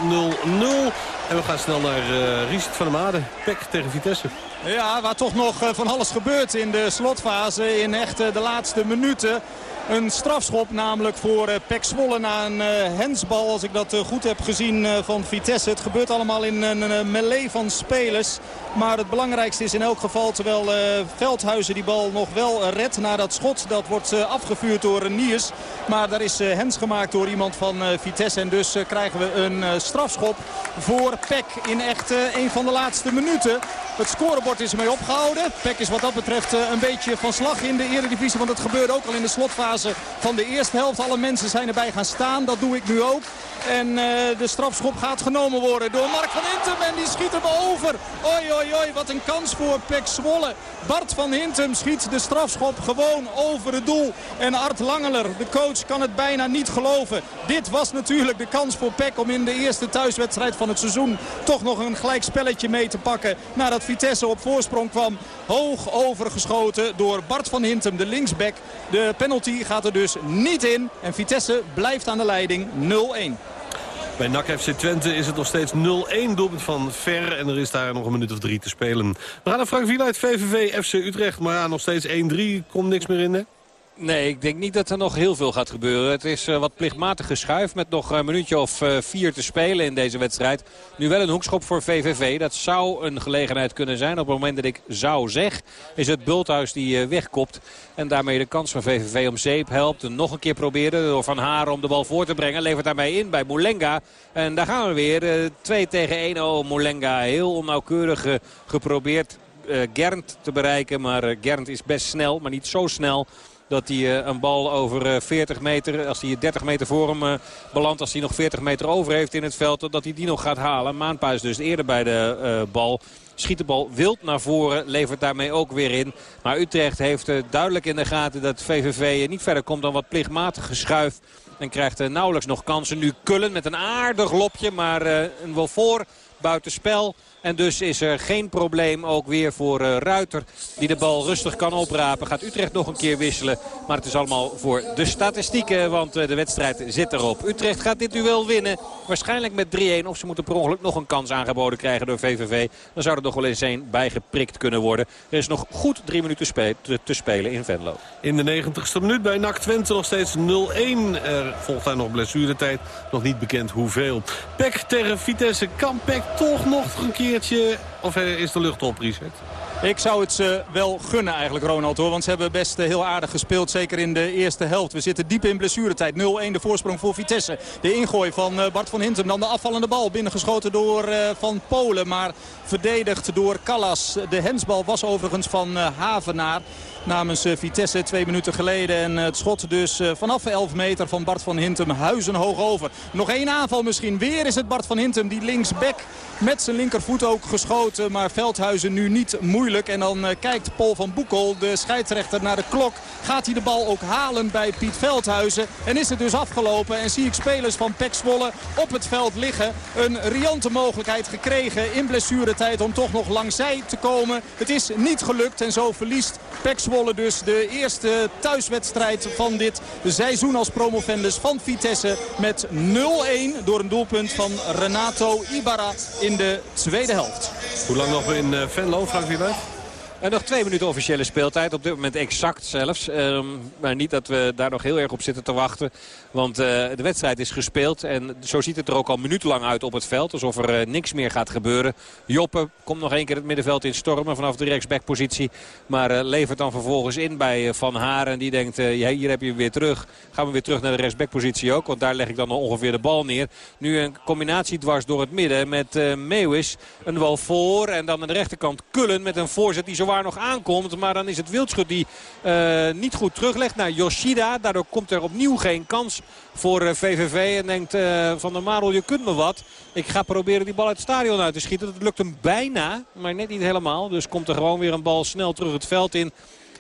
En we gaan snel naar uh, van der Made. Pek tegen Vitesse. Ja, waar toch nog eh, van alles gebeurt in de slotfase. In echt eh, de laatste minuten. Een strafschop namelijk voor uh, Pek Zwolle na een uh, hensbal. Als ik dat uh, goed heb gezien van Vitesse. Het gebeurt allemaal in een melee van spelers. Maar het belangrijkste is in elk geval terwijl Veldhuizen die bal nog wel redt na dat schot. Dat wordt afgevuurd door Niers. Maar daar is hens gemaakt door iemand van Vitesse. En dus krijgen we een strafschop voor Pek in echt een van de laatste minuten. Het scorebord is ermee opgehouden. Pek is wat dat betreft een beetje van slag in de eredivisie. Want het gebeurde ook al in de slotfase van de eerste helft. Alle mensen zijn erbij gaan staan. Dat doe ik nu ook. En uh, de strafschop gaat genomen worden door Mark van Hintem. En die schiet hem over. Oi, oi, oi. Wat een kans voor Pek Zwolle. Bart van Hintem schiet de strafschop gewoon over het doel. En Art Langeler, de coach, kan het bijna niet geloven. Dit was natuurlijk de kans voor Pek om in de eerste thuiswedstrijd van het seizoen... toch nog een gelijk spelletje mee te pakken. Nadat Vitesse op voorsprong kwam. Hoog overgeschoten door Bart van Hintem, de linksback. De penalty gaat er dus niet in. En Vitesse blijft aan de leiding 0-1. Bij NAC FC Twente is het nog steeds 0-1 doelpunt van Ver. En er is daar nog een minuut of drie te spelen. We gaan naar Frank Wieluid, VVV, FC Utrecht. Maar ja, nog steeds 1-3. Komt niks meer in, hè? Nee, ik denk niet dat er nog heel veel gaat gebeuren. Het is uh, wat plichtmatig geschuif met nog een minuutje of uh, vier te spelen in deze wedstrijd. Nu wel een hoekschop voor VVV. Dat zou een gelegenheid kunnen zijn. Op het moment dat ik zou zeg, is het Bulthuis die uh, wegkopt. En daarmee de kans van VVV om zeep helpt. En nog een keer probeerde door Van Haren om de bal voor te brengen. Levert daarmee in bij Moulenga. En daar gaan we weer. 2 tegen 1. Oh, Moulenga heel onnauwkeurig geprobeerd Gernt te bereiken. Maar Gernt is best snel, maar niet zo snel dat hij eh, een bal over 40 eh, meter, als hij 30 meter voor hem eh, belandt, als hij nog 40 meter over heeft in het veld, dat hij die nog gaat halen. Maanpa is dus eerder bij de bal. Schiet de bal wild naar voren, levert daarmee ook weer in. Maar Utrecht heeft duidelijk in de gaten dat VVV niet verder komt dan wat plichtmatig geschuif. En krijgt nauwelijks nog kansen. Nu Kullen met een aardig lopje, maar een wel voor buitenspel. En dus is er geen probleem ook weer voor uh, Ruiter. Die de bal rustig kan oprapen. Gaat Utrecht nog een keer wisselen. Maar het is allemaal voor de statistieken. Want uh, de wedstrijd zit erop. Utrecht gaat dit duel winnen. Waarschijnlijk met 3-1. Of ze moeten per ongeluk nog een kans aangeboden krijgen door VVV. Dan zou er nog wel eens een bijgeprikt kunnen worden. Er is nog goed drie minuten te, spelen in Venlo. In de 90ste minuut bij NAC Twente nog steeds 0-1. Er volgt daar nog blessuretijd. Nog niet bekend hoeveel. Pek tegen Vitesse. Kan Pek toch nog een keer of is de lucht op, Richard? Ik zou het ze wel gunnen eigenlijk, Ronald. Hoor, want ze hebben best eh, heel aardig gespeeld. Zeker in de eerste helft. We zitten diep in blessuretijd. 0-1 de voorsprong voor Vitesse. De ingooi van eh, Bart van Hintem. Dan de afvallende bal. Binnengeschoten door Van Polen. Maar verdedigd door Callas. De hensbal was overigens van Havenaar namens Vitesse twee minuten geleden. En het schot dus vanaf 11 meter van Bart van Hintem huizen hoog over. Nog één aanval misschien. Weer is het Bart van Hintem die linksback met zijn linkervoet ook geschoten. Maar Veldhuizen nu niet moeilijk. En dan eh, kijkt Paul van Boekel, de scheidsrechter, naar de klok. Gaat hij de bal ook halen bij Piet Veldhuizen. En is het dus afgelopen. En zie ik spelers van Pek Zwolle op het veld liggen. Een riante mogelijkheid gekregen in blessuretijd om toch nog langzij te komen. Het is niet gelukt en zo verliest Pek Zwolle dus de eerste thuiswedstrijd van dit seizoen als promovendus van Vitesse. Met 0-1 door een doelpunt van Renato Ibarra in de tweede helft. Hoe lang nog in eh, Venlo, Frank Wieler? En nog twee minuten officiële speeltijd. Op dit moment exact zelfs. Ehm, maar niet dat we daar nog heel erg op zitten te wachten. Want uh, de wedstrijd is gespeeld. En zo ziet het er ook al minutenlang uit op het veld. Alsof er uh, niks meer gaat gebeuren. Joppe komt nog één keer het middenveld in stormen vanaf de rechtsbackpositie. Maar levert dan vervolgens in bij Van Haren. Die denkt, hier heb je weer terug. Gaan we weer terug naar de rechtsbackpositie ook. Want daar leg ik dan ongeveer de bal neer. Nu een combinatie dwars door het midden met uh, Meeuwis. Een bal voor en dan aan de rechterkant Kullen met een voorzet die nog aankomt. Maar dan is het Wildschut die uh, niet goed teruglegt naar Yoshida. Daardoor komt er opnieuw geen kans voor VVV. En denkt Van der Marel, je kunt me wat. Ik ga proberen die bal uit het stadion uit te schieten. Dat lukt hem bijna, maar net niet helemaal. Dus komt er gewoon weer een bal snel terug het veld in.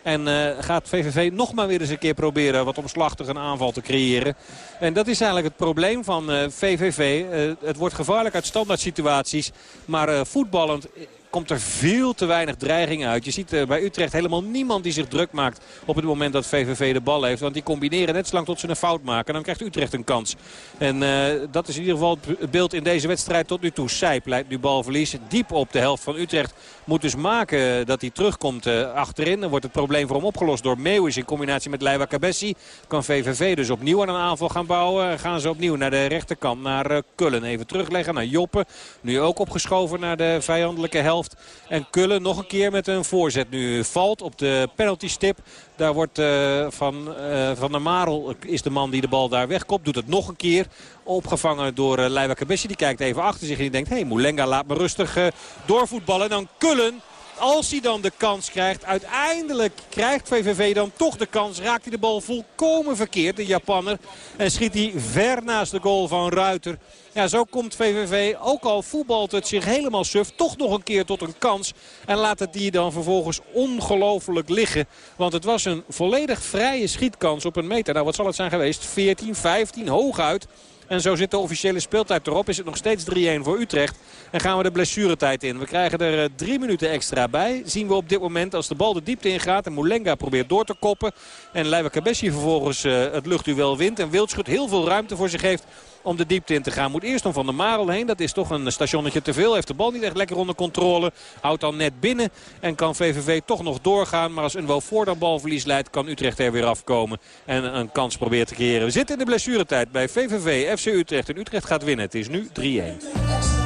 En gaat VVV nog maar weer eens een keer proberen wat omslachtig een aanval te creëren. En dat is eigenlijk het probleem van VVV. Het wordt gevaarlijk uit standaard situaties. Maar voetballend komt er veel te weinig dreiging uit. Je ziet uh, bij Utrecht helemaal niemand die zich druk maakt op het moment dat VVV de bal heeft. Want die combineren net zo lang tot ze een fout maken. En dan krijgt Utrecht een kans. En uh, dat is in ieder geval het beeld in deze wedstrijd tot nu toe. Sijp leidt nu balverlies diep op de helft van Utrecht. Moet dus maken dat hij terugkomt uh, achterin. Dan wordt het probleem voor hem opgelost door Meeuwis in combinatie met Leiva Cabessi. Kan VVV dus opnieuw aan een aanval gaan bouwen. Gaan ze opnieuw naar de rechterkant, naar Kullen. Even terugleggen naar Joppen. Nu ook opgeschoven naar de vijandelijke helft. En Kullen nog een keer met een voorzet nu valt op de penalty stip. Daar wordt uh, van, uh, van der Marel is de man die de bal daar wegkopt. Doet het nog een keer. Opgevangen door uh, Leiva Kabessi. Die kijkt even achter zich en die denkt... hey, Moulenga laat me rustig doorvoetballen. En dan Kullen als hij dan de kans krijgt, uiteindelijk krijgt VVV dan toch de kans. Raakt hij de bal volkomen verkeerd, de Japanner. En schiet hij ver naast de goal van Ruiter. Ja, zo komt VVV, ook al voetbalt het zich helemaal suf, toch nog een keer tot een kans. En laat het die dan vervolgens ongelooflijk liggen. Want het was een volledig vrije schietkans op een meter. Nou, wat zal het zijn geweest? 14, 15, hooguit. En zo zit de officiële speeltijd erop. Is het nog steeds 3-1 voor Utrecht. En gaan we de blessuretijd in. We krijgen er uh, drie minuten extra bij. Zien we op dit moment als de bal de diepte ingaat. En Moulenga probeert door te koppen. En Leiva Kabessi vervolgens uh, het luchtduel wint. En Wildschut heel veel ruimte voor zich heeft om de diepte in te gaan. Moet eerst om Van der Marel heen. Dat is toch een stationnetje te veel. Heeft de bal niet echt lekker onder controle. Houdt dan net binnen. En kan VVV toch nog doorgaan. Maar als een voor dan balverlies leidt kan Utrecht er weer afkomen. En een kans probeert te creëren. We zitten in de blessuretijd bij VVV FC Utrecht. En Utrecht gaat winnen. Het is nu 3-1.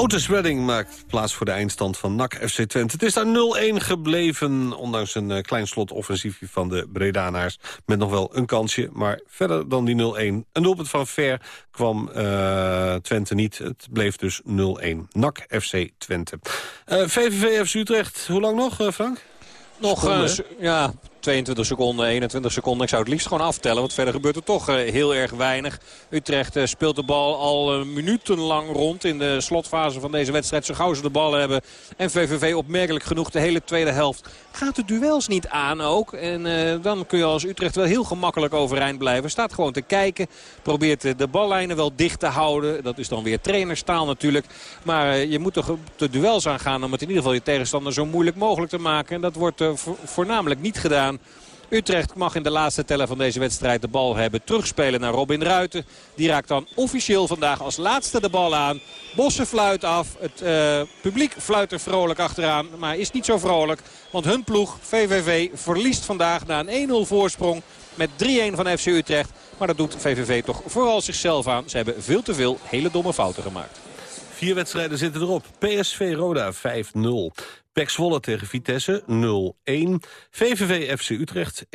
Otis Redding maakt plaats voor de eindstand van NAC FC Twente. Het is daar 0-1 gebleven, ondanks een uh, klein slotoffensiefje van de Bredanaars. Met nog wel een kansje, maar verder dan die 0-1. Een doelpunt van Ver kwam uh, Twente niet. Het bleef dus 0-1. NAC FC Twente. Uh, VVV FC Utrecht, hoe lang nog, Frank? Nog, ja, 22 seconden, 21 seconden. Ik zou het liefst gewoon aftellen, want verder gebeurt er toch heel erg weinig. Utrecht speelt de bal al minutenlang rond in de slotfase van deze wedstrijd. Zo gauw ze de bal hebben. En VVV opmerkelijk genoeg de hele tweede helft gaat de duels niet aan ook. En dan kun je als Utrecht wel heel gemakkelijk overeind blijven. Staat gewoon te kijken. Probeert de ballijnen wel dicht te houden. Dat is dan weer trainerstaal natuurlijk. Maar je moet toch de duels aangaan om het in ieder geval je tegenstander zo moeilijk mogelijk te maken. En dat wordt voornamelijk niet gedaan. Utrecht mag in de laatste teller van deze wedstrijd de bal hebben. Terugspelen naar Robin Ruiten. Die raakt dan officieel vandaag als laatste de bal aan. Bossen fluit af. Het uh, publiek fluit er vrolijk achteraan. Maar is niet zo vrolijk. Want hun ploeg, VVV, verliest vandaag na een 1-0 voorsprong met 3-1 van FC Utrecht. Maar dat doet VVV toch vooral zichzelf aan. Ze hebben veel te veel hele domme fouten gemaakt. Vier wedstrijden zitten erop. PSV Roda 5-0. PEC Zwolle tegen Vitesse 0-1. VVV FC Utrecht 1-3.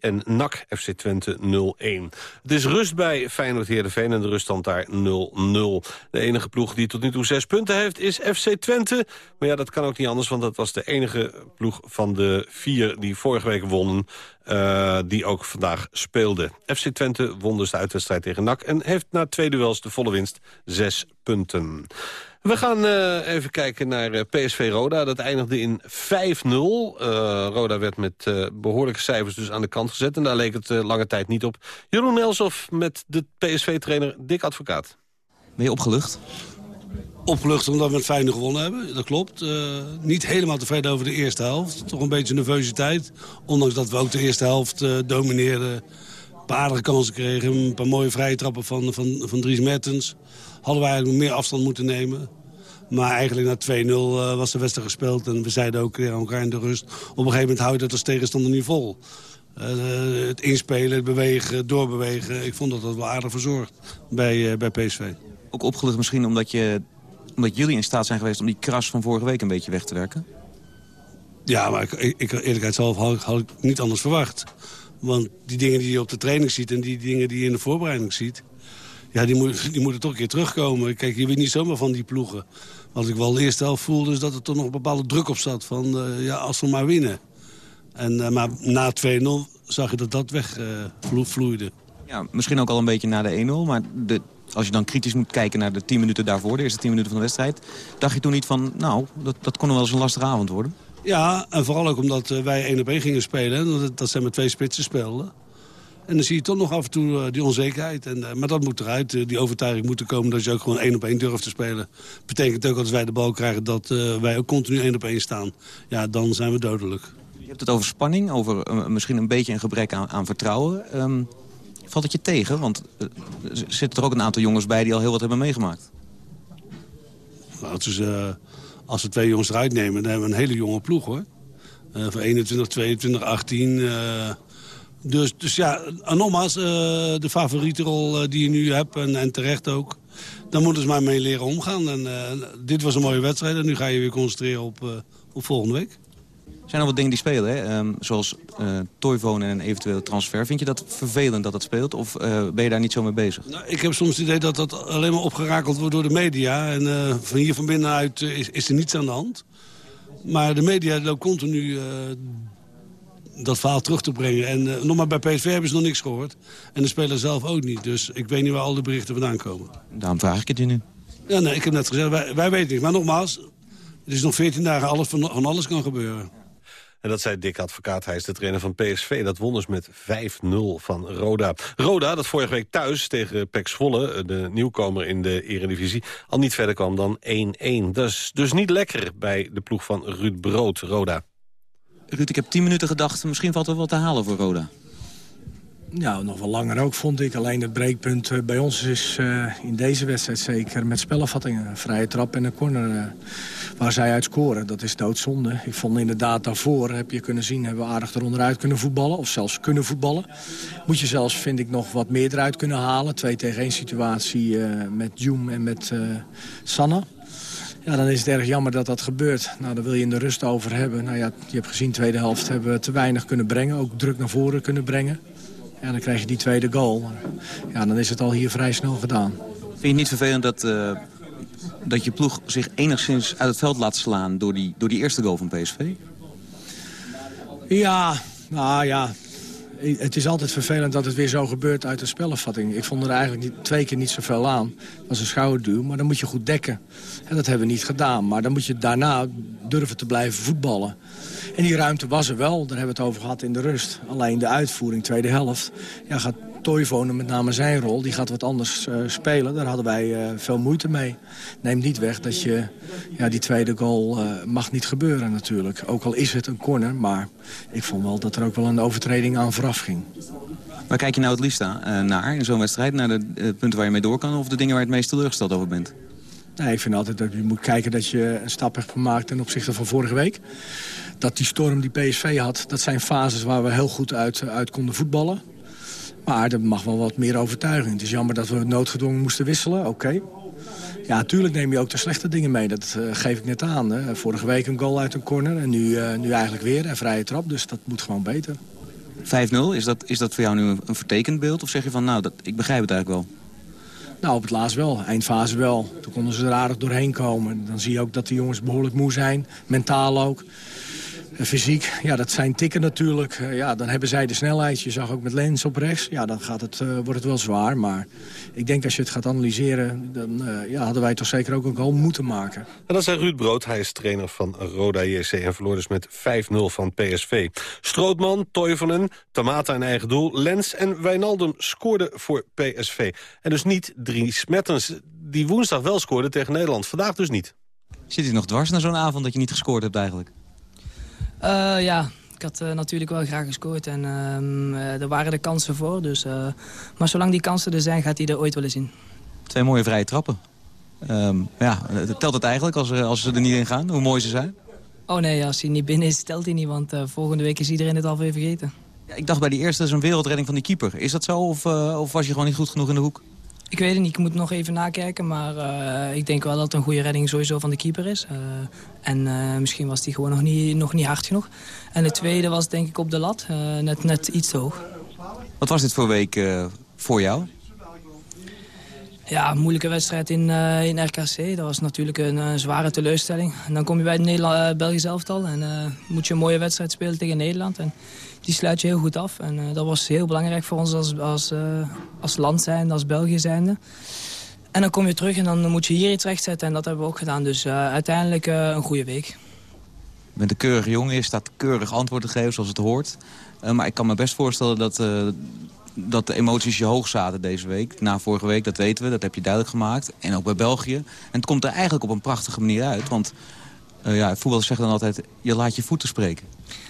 En NAC FC Twente 0-1. Het is rust bij Feyenoord Heerenveen en de ruststand daar 0-0. De enige ploeg die tot nu toe zes punten heeft is FC Twente. Maar ja, dat kan ook niet anders, want dat was de enige ploeg van de vier die vorige week wonnen. Uh, die ook vandaag speelde. FC Twente won dus de uitwedstrijd tegen NAC... en heeft na twee duels de volle winst zes punten. We gaan uh, even kijken naar uh, PSV Roda. Dat eindigde in 5-0. Uh, Roda werd met behoorlijke cijfers dus aan de kant gezet. En daar leek het lange tijd niet op. Jeroen Elsof met de PSV-trainer Dick Advocaat. Ben je opgelucht? Opgelucht omdat we het fijne gewonnen hebben, dat klopt. niet helemaal tevreden over de eerste helft. Toch een beetje nervositeit. Ondanks dat we ook de eerste helft domineerden. Een paar aardige kansen kregen. Een paar mooie vrije trappen van, van, van Dries Mertens hadden we eigenlijk meer afstand moeten nemen. Maar eigenlijk na 2-0 uh, was de wedstrijd gespeeld. En we zeiden ook aan elkaar in de rust. Op een gegeven moment houdt het als tegenstander niet vol. Uh, het inspelen, het bewegen, doorbewegen. Ik vond dat dat wel aardig verzorgd bij, uh, bij PSV. Ook opgelucht misschien omdat, je, omdat jullie in staat zijn geweest... om die kras van vorige week een beetje weg te werken? Ja, maar ik, ik, eerlijkheid zelf had, had ik niet anders verwacht. Want die dingen die je op de training ziet... en die dingen die je in de voorbereiding ziet ja, die, moet, die moeten toch een keer terugkomen. Kijk, je weet niet zomaar van die ploegen. Wat ik wel eerst helft voelde, is dat er toch nog een bepaalde druk op zat. Van, uh, ja, als we maar winnen. En, uh, maar na 2-0 zag je dat dat wegvloeide. Uh, ja, misschien ook al een beetje na de 1-0. Maar de, als je dan kritisch moet kijken naar de 10 minuten daarvoor... de eerste 10 minuten van de wedstrijd... dacht je toen niet van, nou, dat, dat kon nog wel eens een lastige avond worden? Ja, en vooral ook omdat wij 1 op 1 gingen spelen. Dat, dat zijn met twee spitsen speelden. En dan zie je toch nog af en toe uh, die onzekerheid. En, uh, maar dat moet eruit. Uh, die overtuiging moet er komen dat je ook gewoon één op één durft te spelen. Betekent ook als wij de bal krijgen dat wij ook continu één op één staan. Ja, dan zijn we dodelijk. Je hebt het over spanning, over misschien een beetje een gebrek aan, aan vertrouwen. Um, valt het je tegen? Want er zitten er ook een aantal jongens bij die al heel wat hebben meegemaakt. Nou, het is, als we twee jongens eruit nemen, dan hebben we een hele jonge ploeg hoor. van 21, 22, 18... Dus, dus ja, nogmaals, uh, de favoriete rol uh, die je nu hebt en, en terecht ook. Daar moeten ze maar mee leren omgaan. En, uh, dit was een mooie wedstrijd en nu ga je weer concentreren op, op volgende week. Er zijn al wat dingen die spelen, hè? Um, zoals uh, Toivonen en een eventuele transfer. Vind je dat vervelend dat dat speelt of ben je daar niet zo mee bezig? Nou, ik heb soms het idee dat dat alleen maar opgerakeld wordt door de media. En van hier van binnenuit is, is er niets aan de hand. Maar de media loopt continu dat verhaal terug te brengen. En uh, nog maar bij PSV hebben ze nog niks gehoord. En de speler zelf ook niet. Dus ik weet niet waar al de berichten vandaan komen. Daarom vraag ik het je nu. Ja, nee, ik heb net gezegd, wij, wij weten niet. Maar nogmaals, het is nog 14 dagen, alles van, van alles kan gebeuren. En dat zei Dick Advocaat, hij is de trainer van PSV. Dat won dus met 5-0 van Roda. Roda, dat vorige week thuis tegen Pek Zwolle... de nieuwkomer in de eredivisie, al niet verder kwam dan 1-1. Dat is dus niet lekker bij de ploeg van Ruud Brood, Roda. Ruud, ik heb tien minuten gedacht, misschien valt er wat te halen voor Roda. Ja, nog wel langer ook, vond ik. Alleen het breekpunt eh, bij ons is uh, in deze wedstrijd zeker met spelafvattingen. Een vrije trap en een corner uh, waar zij uit scoren. Dat is doodzonde. Ik vond inderdaad daarvoor, heb je kunnen zien, hebben we aardig eronderuit kunnen voetballen. Of zelfs kunnen voetballen. Moet je zelfs, vind ik, nog wat meer eruit kunnen halen. Twee tegen één situatie met Joem en met Sanna. Ja, dan is het erg jammer dat dat gebeurt. Nou, daar wil je in de rust over hebben. Nou ja, je hebt gezien, tweede helft hebben we te weinig kunnen brengen. Ook druk naar voren kunnen brengen. Ja, dan krijg je die tweede goal. Ja, dan is het al hier vrij snel gedaan. Vind je het niet vervelend dat, uh, dat je ploeg zich enigszins uit het veld laat slaan... door die, door die eerste goal van PSV? Ja, Nou ja, het is altijd vervelend dat het weer zo gebeurt uit de spellenvatting. Ik vond er eigenlijk niet, twee keer niet zoveel aan. Dat een schouderduw, maar dan moet je goed dekken. En dat hebben we niet gedaan. Maar dan moet je daarna durven te blijven voetballen. En die ruimte was er wel, daar hebben we het over gehad in de rust. Alleen de uitvoering, tweede helft, ja, gaat Toivonen met name zijn rol, die gaat wat anders uh, spelen. Daar hadden wij uh, veel moeite mee. Neemt niet weg dat je, ja, die tweede goal uh, mag niet gebeuren natuurlijk. Ook al is het een corner, maar ik vond wel dat er ook wel een overtreding aan vooraf ging. Waar kijk je nou het liefst naar in zo'n wedstrijd? Naar de punten waar je mee door kan of de dingen waar je het meest teleurgesteld over bent? Nee, ik vind altijd dat je moet kijken dat je een stap hebt gemaakt ten opzichte van vorige week. Dat die storm die PSV had, dat zijn fases waar we heel goed uit, uit konden voetballen. Maar er mag wel wat meer overtuiging. Het is jammer dat we noodgedwongen moesten wisselen, oké. Ja, natuurlijk neem je ook de slechte dingen mee. Dat uh, geef ik net aan. Hè. Vorige week een goal uit een corner en nu, uh, nu eigenlijk weer een vrije trap. Dus dat moet gewoon beter. 5-0, is dat, is dat voor jou nu een vertekend beeld? Of zeg je van, nou, dat, ik begrijp het eigenlijk wel? Nou, op het laatst wel. Eindfase wel. Toen konden ze er aardig doorheen komen. Dan zie je ook dat de jongens behoorlijk moe zijn. Mentaal ook. Eh, fysiek, ja, dat zijn tikken natuurlijk. Uh, ja, dan hebben zij de snelheid. Je zag ook met Lens op rechts. Ja, dan gaat het, uh, wordt het wel zwaar. Maar ik denk als je het gaat analyseren... dan ja, hadden wij toch zeker ook een goal moeten maken. En dat zei Ruud Brood. Hij is trainer van Roda JC en verloor dus met 5-0 van PSV. Strootman, Toivonen, Tamata in eigen doel. Lens en Wijnaldum scoorden voor PSV. En dus niet Dries Mertens, die woensdag wel scoorde tegen Nederland. Vandaag dus niet. Zit hij nog dwars na zo'n avond dat je niet gescoord hebt eigenlijk? Uh, ja, ik had uh, natuurlijk wel graag gescoord en uh, er waren de kansen voor. Dus, maar zolang die kansen er zijn, gaat hij er ooit wel eens in. Twee mooie vrije trappen. Um, ja, telt het eigenlijk als, als ze er niet in gaan, hoe mooi ze zijn? Oh nee, als hij niet binnen is, telt hij niet, want volgende week is iedereen het alweer vergeten. Ja, ik dacht bij die eerste, is een wereldredding van die keeper. Is dat zo of, of was je gewoon niet goed genoeg in de hoek? Ik weet het niet, ik moet nog even nakijken. Maar uh, ik denk wel dat het een goede redding sowieso van de keeper is. Uh, en uh, misschien was die gewoon nog niet, nog niet hard genoeg. En de tweede was denk ik op de lat, net, net iets te hoog. Wat was dit voor week voor jou? Ja, een moeilijke wedstrijd in, in RKC. Dat was natuurlijk een, een, zware teleurstelling. En dan kom je bij het Nederland, Belgisch elftal en moet je een mooie wedstrijd spelen tegen Nederland. En die sluit je heel goed af. En dat was heel belangrijk voor ons als, als, als land zijnde, als België zijnde. En dan kom je terug en dan moet je hier iets rechtzetten. En dat hebben we ook gedaan. Dus uiteindelijk een goede week. Bent een keurige jongen, je staat keurig antwoord te geven zoals het hoort. maar ik kan me best voorstellen dat dat de emoties je hoog zaten deze week. Na vorige week, dat weten we, dat heb je duidelijk gemaakt. En ook bij België. En het komt er eigenlijk op een prachtige manier uit. Want uh, ja, voetballers zeggen dan altijd, je laat je voeten spreken.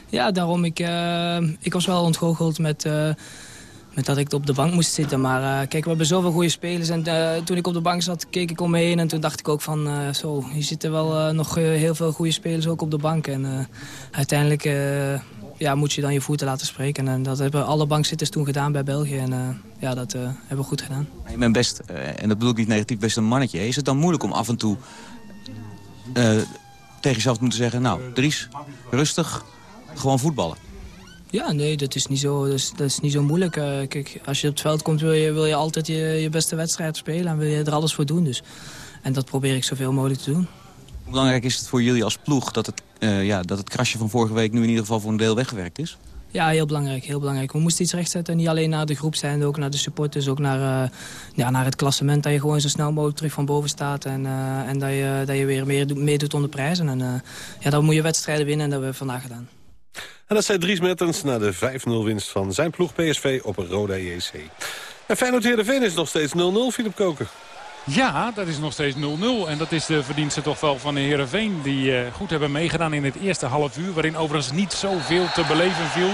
Ja, daarom. Ik, uh, ik was wel ontgoocheld met, uh, met dat ik op de bank moest zitten. Maar kijk, we hebben zoveel goede spelers. En toen ik op de bank zat, keek ik om me heen. En toen dacht ik ook van, zo, hier zitten wel nog heel veel goede spelers ook op de bank. En uiteindelijk ja, moet je dan je voeten laten spreken. En dat hebben alle bankzitters toen gedaan bij België. En uh, ja, dat uh, hebben we goed gedaan. Je bent best, uh, en dat bedoel ik niet negatief, best een mannetje. Is het dan moeilijk om af en toe tegen jezelf te moeten zeggen... nou, Dries, rustig, gewoon voetballen? Ja, nee, dat is niet zo, dat is, dat is niet zo moeilijk. kijk, als je op het veld komt wil je, wil je altijd je, je beste wedstrijd spelen... en wil je er alles voor doen. Dus. En dat probeer ik zoveel mogelijk te doen. Hoe belangrijk is het voor jullie als ploeg dat het, uh, ja, dat het krasje van vorige week nu in ieder geval voor een deel weggewerkt is? Ja, heel belangrijk, heel belangrijk. We moesten iets rechtzetten. Niet alleen naar de groep zijn, ook naar de supporters. Ook naar, uh, ja, naar het klassement. Dat je gewoon zo snel mogelijk terug van boven staat. En, uh, en dat, je, dat je weer meer meedoet om de prijzen. En ja, dan moet je wedstrijden winnen en dat hebben we vandaag gedaan. En dat zei Dries Mertens na de 5-0 winst van zijn ploeg PSV op Roda JC. En Feyenoord Heerenveen is nog steeds 0-0, Filip Koken. Ja, dat is nog steeds 0-0. En dat is de verdienste toch wel van de Heerenveen. Die uh, goed hebben meegedaan in het eerste half uur. Waarin overigens niet zoveel te beleven viel.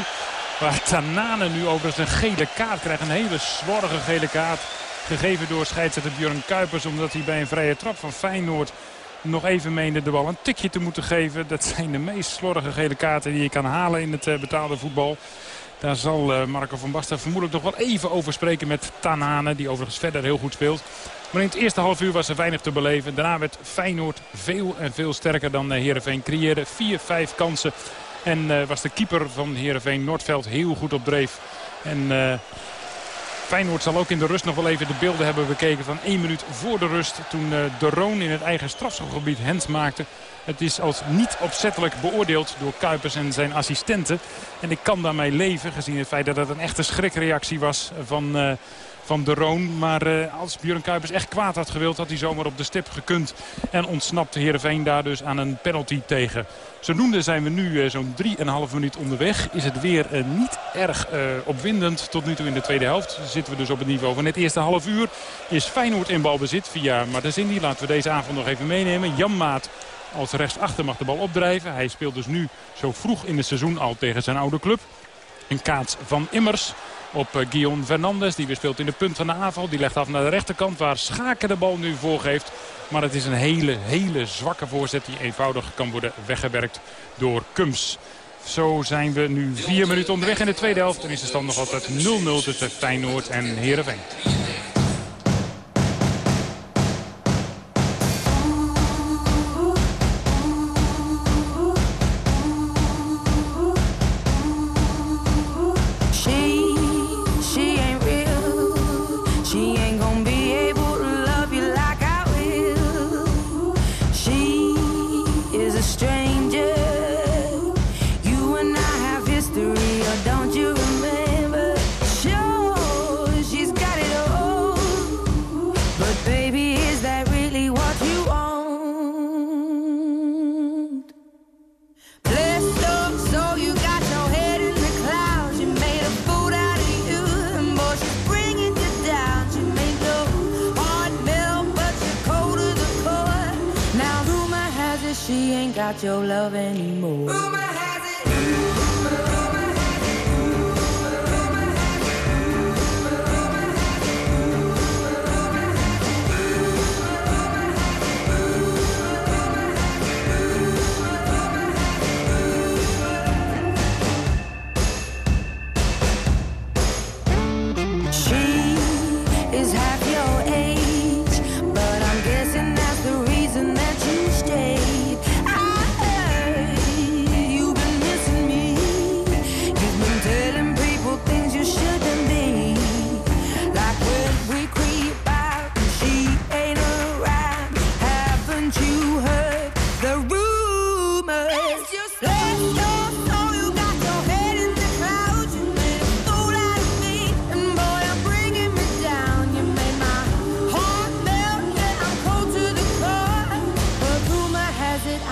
Waar Tanane nu overigens een gele kaart krijgt. Een hele slordige gele kaart. Gegeven door scheidsrechter Björn Kuipers. Omdat hij bij een vrije trap van Feyenoord nog even meende de bal een tikje te moeten geven. Dat zijn de meest slordige gele kaarten die je kan halen in het uh, betaalde voetbal. Daar zal uh, Marco van Basten vermoedelijk nog wel even over spreken met Tanane. Die overigens verder heel goed speelt. Maar in het eerste half uur was er weinig te beleven. Daarna werd Feyenoord veel en veel sterker dan eh, Heerenveen. Creëerde vier, vijf kansen. En uh, was de keeper van Heerenveen Noordveld heel goed op dreef. En uh, Feyenoord zal ook in de rust nog wel even de beelden hebben bekeken van één minuut voor de rust. Toen de Roon in het eigen strafschopgebied Hens maakte. Het is als niet opzettelijk beoordeeld door Kuipers en zijn assistenten. En ik kan daarmee leven gezien het feit dat het een echte schrikreactie was van van de Roon. Maar uh, als Björn Kuipers echt kwaad had gewild, had hij zomaar op de stip gekund. En ontsnapte Heerenveen daar dus aan een penalty tegen. Zodoende zijn we nu uh, zo'n 3,5 minuut onderweg. Is het weer uh, niet erg opwindend tot nu toe in de tweede helft. Zitten we dus op het niveau van het eerste half uur. Is Feyenoord in balbezit via Martens Laten we deze avond nog even meenemen. Jan Maat als rechtsachter mag de bal opdrijven. Hij speelt dus nu zo vroeg in het seizoen al tegen zijn oude club. Een kaats van Immers op uh, Guillaume Fernandes. Die weer speelt in de punt van de aanval. Die legt af naar de rechterkant waar Schaken de bal nu voorgeeft. Maar het is een hele, hele zwakke voorzet die eenvoudig kan worden weggewerkt door Kums. Zo zijn we nu vier minuten onderweg in de tweede helft. En is de stand nog altijd 0-0 tussen Feyenoord en Heerenveen.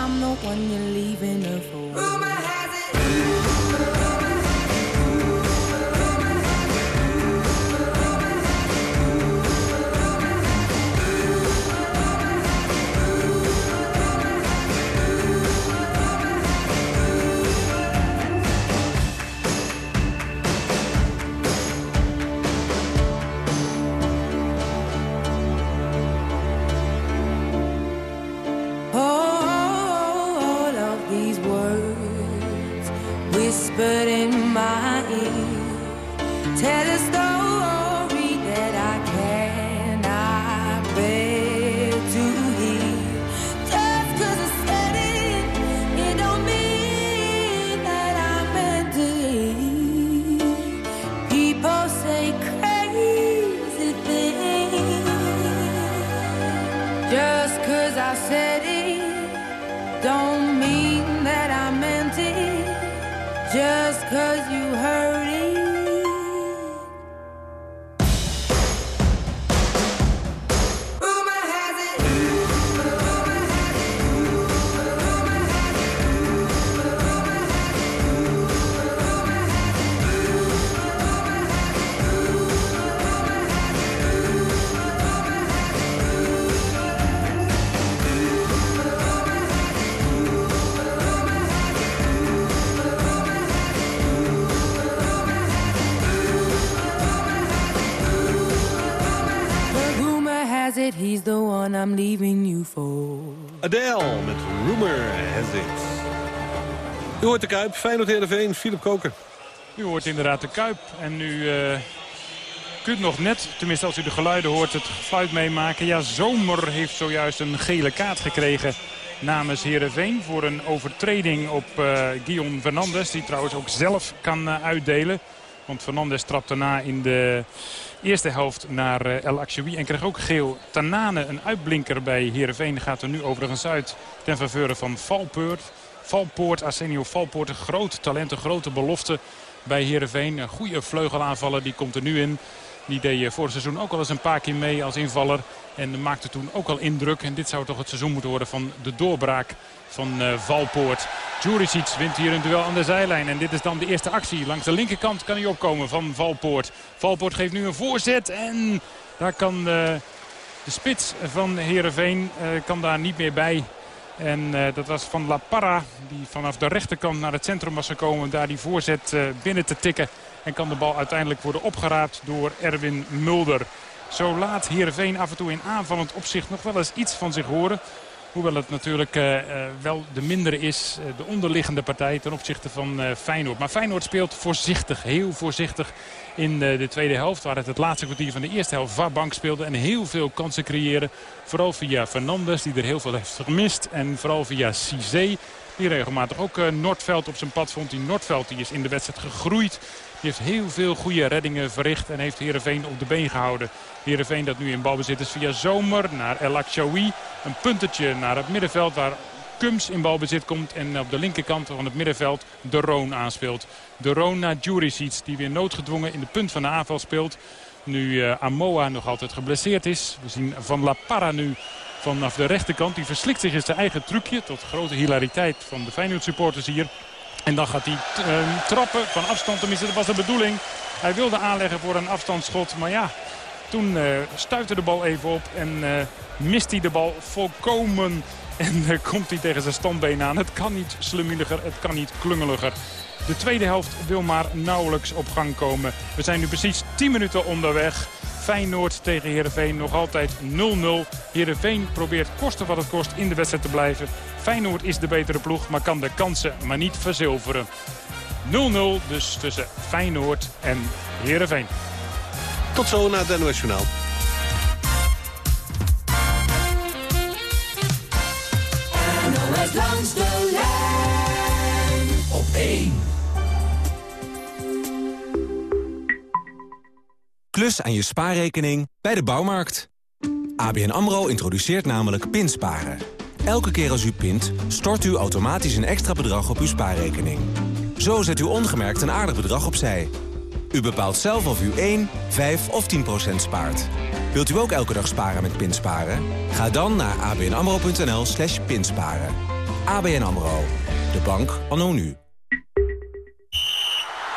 I'm the one you're leaving her for. Rumor has it. Rumor. De Kuip, Feyenoord Heerenveen, Philip Koker. U hoort inderdaad de Kuip. En nu uh, kunt nog net, tenminste als u de geluiden hoort, het fluit meemaken. Ja, Zomer heeft zojuist een gele kaart gekregen namens Heerenveen... voor een overtreding op uh, Guillaume Fernandes. Die trouwens ook zelf kan uh, uitdelen. Want Fernandes trapte na in de eerste helft naar uh, El Akshoui. En kreeg ook geel. Tanane, een uitblinker bij Heerenveen, gaat er nu overigens uit. Ten faveur van Valpoort. Valpoort, Arsenio Valpoort, een groot talent, een grote belofte bij Heerenveen. Een goede vleugelaanvaller, die komt er nu in. Die deed eh, vorig seizoen ook al eens een paar keer mee als invaller. En maakte toen ook al indruk. En dit zou toch het seizoen moeten worden van de doorbraak van uh, Valpoort. Juricic wint hier een duel aan de zijlijn. En dit is dan de eerste actie. Langs de linkerkant kan hij opkomen van Valpoort. Valpoort geeft nu een voorzet. En daar kan uh, de spits van Heerenveen uh, kan daar niet meer bij. En uh, dat was van La Parra die vanaf de rechterkant naar het centrum was gekomen. Daar die voorzet uh, binnen te tikken. En kan de bal uiteindelijk worden opgeraapt door Erwin Mulder. Zo laat Heerenveen af en toe in aanvallend opzicht nog wel eens iets van zich horen. Hoewel het natuurlijk uh, wel de mindere is, de onderliggende partij ten opzichte van Feyenoord. Maar Feyenoord speelt voorzichtig, heel voorzichtig in de tweede helft. Waar het het laatste kwartier van de eerste helft Varbank speelde. En heel veel kansen creëren. Vooral via Fernandes, die er heel veel heeft gemist. En vooral via Cizé, die regelmatig ook Noordveld op zijn pad vond. Die Noordveld die is in de wedstrijd gegroeid. Die heeft heel veel goede reddingen verricht en heeft Heerenveen op de been gehouden. Heerenveen dat nu in balbezit is via Zomer naar El Akshawi. Een puntetje naar het middenveld waar Kums in balbezit komt. En op de linkerkant van het middenveld de Roon aanspeelt. De Roon naar die weer noodgedwongen in de punt van de aanval speelt. Nu uh, Amoa nog altijd geblesseerd is. We zien Van La Parra nu vanaf de rechterkant. Die verslikt zich in zijn eigen trucje. Tot grote hilariteit van de Feyenoord supporters hier. En dan gaat hij uh, trappen van afstand. Tenminste, dat was de bedoeling. Hij wilde aanleggen voor een afstandsschot. Maar ja, toen uh, stuitte de bal even op. En uh, mist hij de bal volkomen. En komt hij tegen zijn standbeen aan. Het kan niet slummieliger, het kan niet klungeliger. De tweede helft wil maar nauwelijks op gang komen. We zijn nu precies 10 minuten onderweg. Feyenoord tegen Heerenveen nog altijd 0-0. Heerenveen probeert kosten wat het kost in de wedstrijd te blijven. Feyenoord is de betere ploeg, maar kan de kansen maar niet verzilveren. 0-0 dus tussen Feyenoord en Heerenveen. Tot zo naar het NOS Journaal. NOS langs de lijn op 1. Klus aan je spaarrekening bij de bouwmarkt. ABN AMRO introduceert namelijk pinsparen. Elke keer als u pint, stort u automatisch een extra bedrag op uw spaarrekening. Zo zet u ongemerkt een aardig bedrag opzij. U bepaalt zelf of u 1, 5 of 10 procent spaart. Wilt u ook elke dag sparen met pinsparen? Ga dan naar abnamro.nl slash pinsparen. ABN AMRO. De bank anno nu.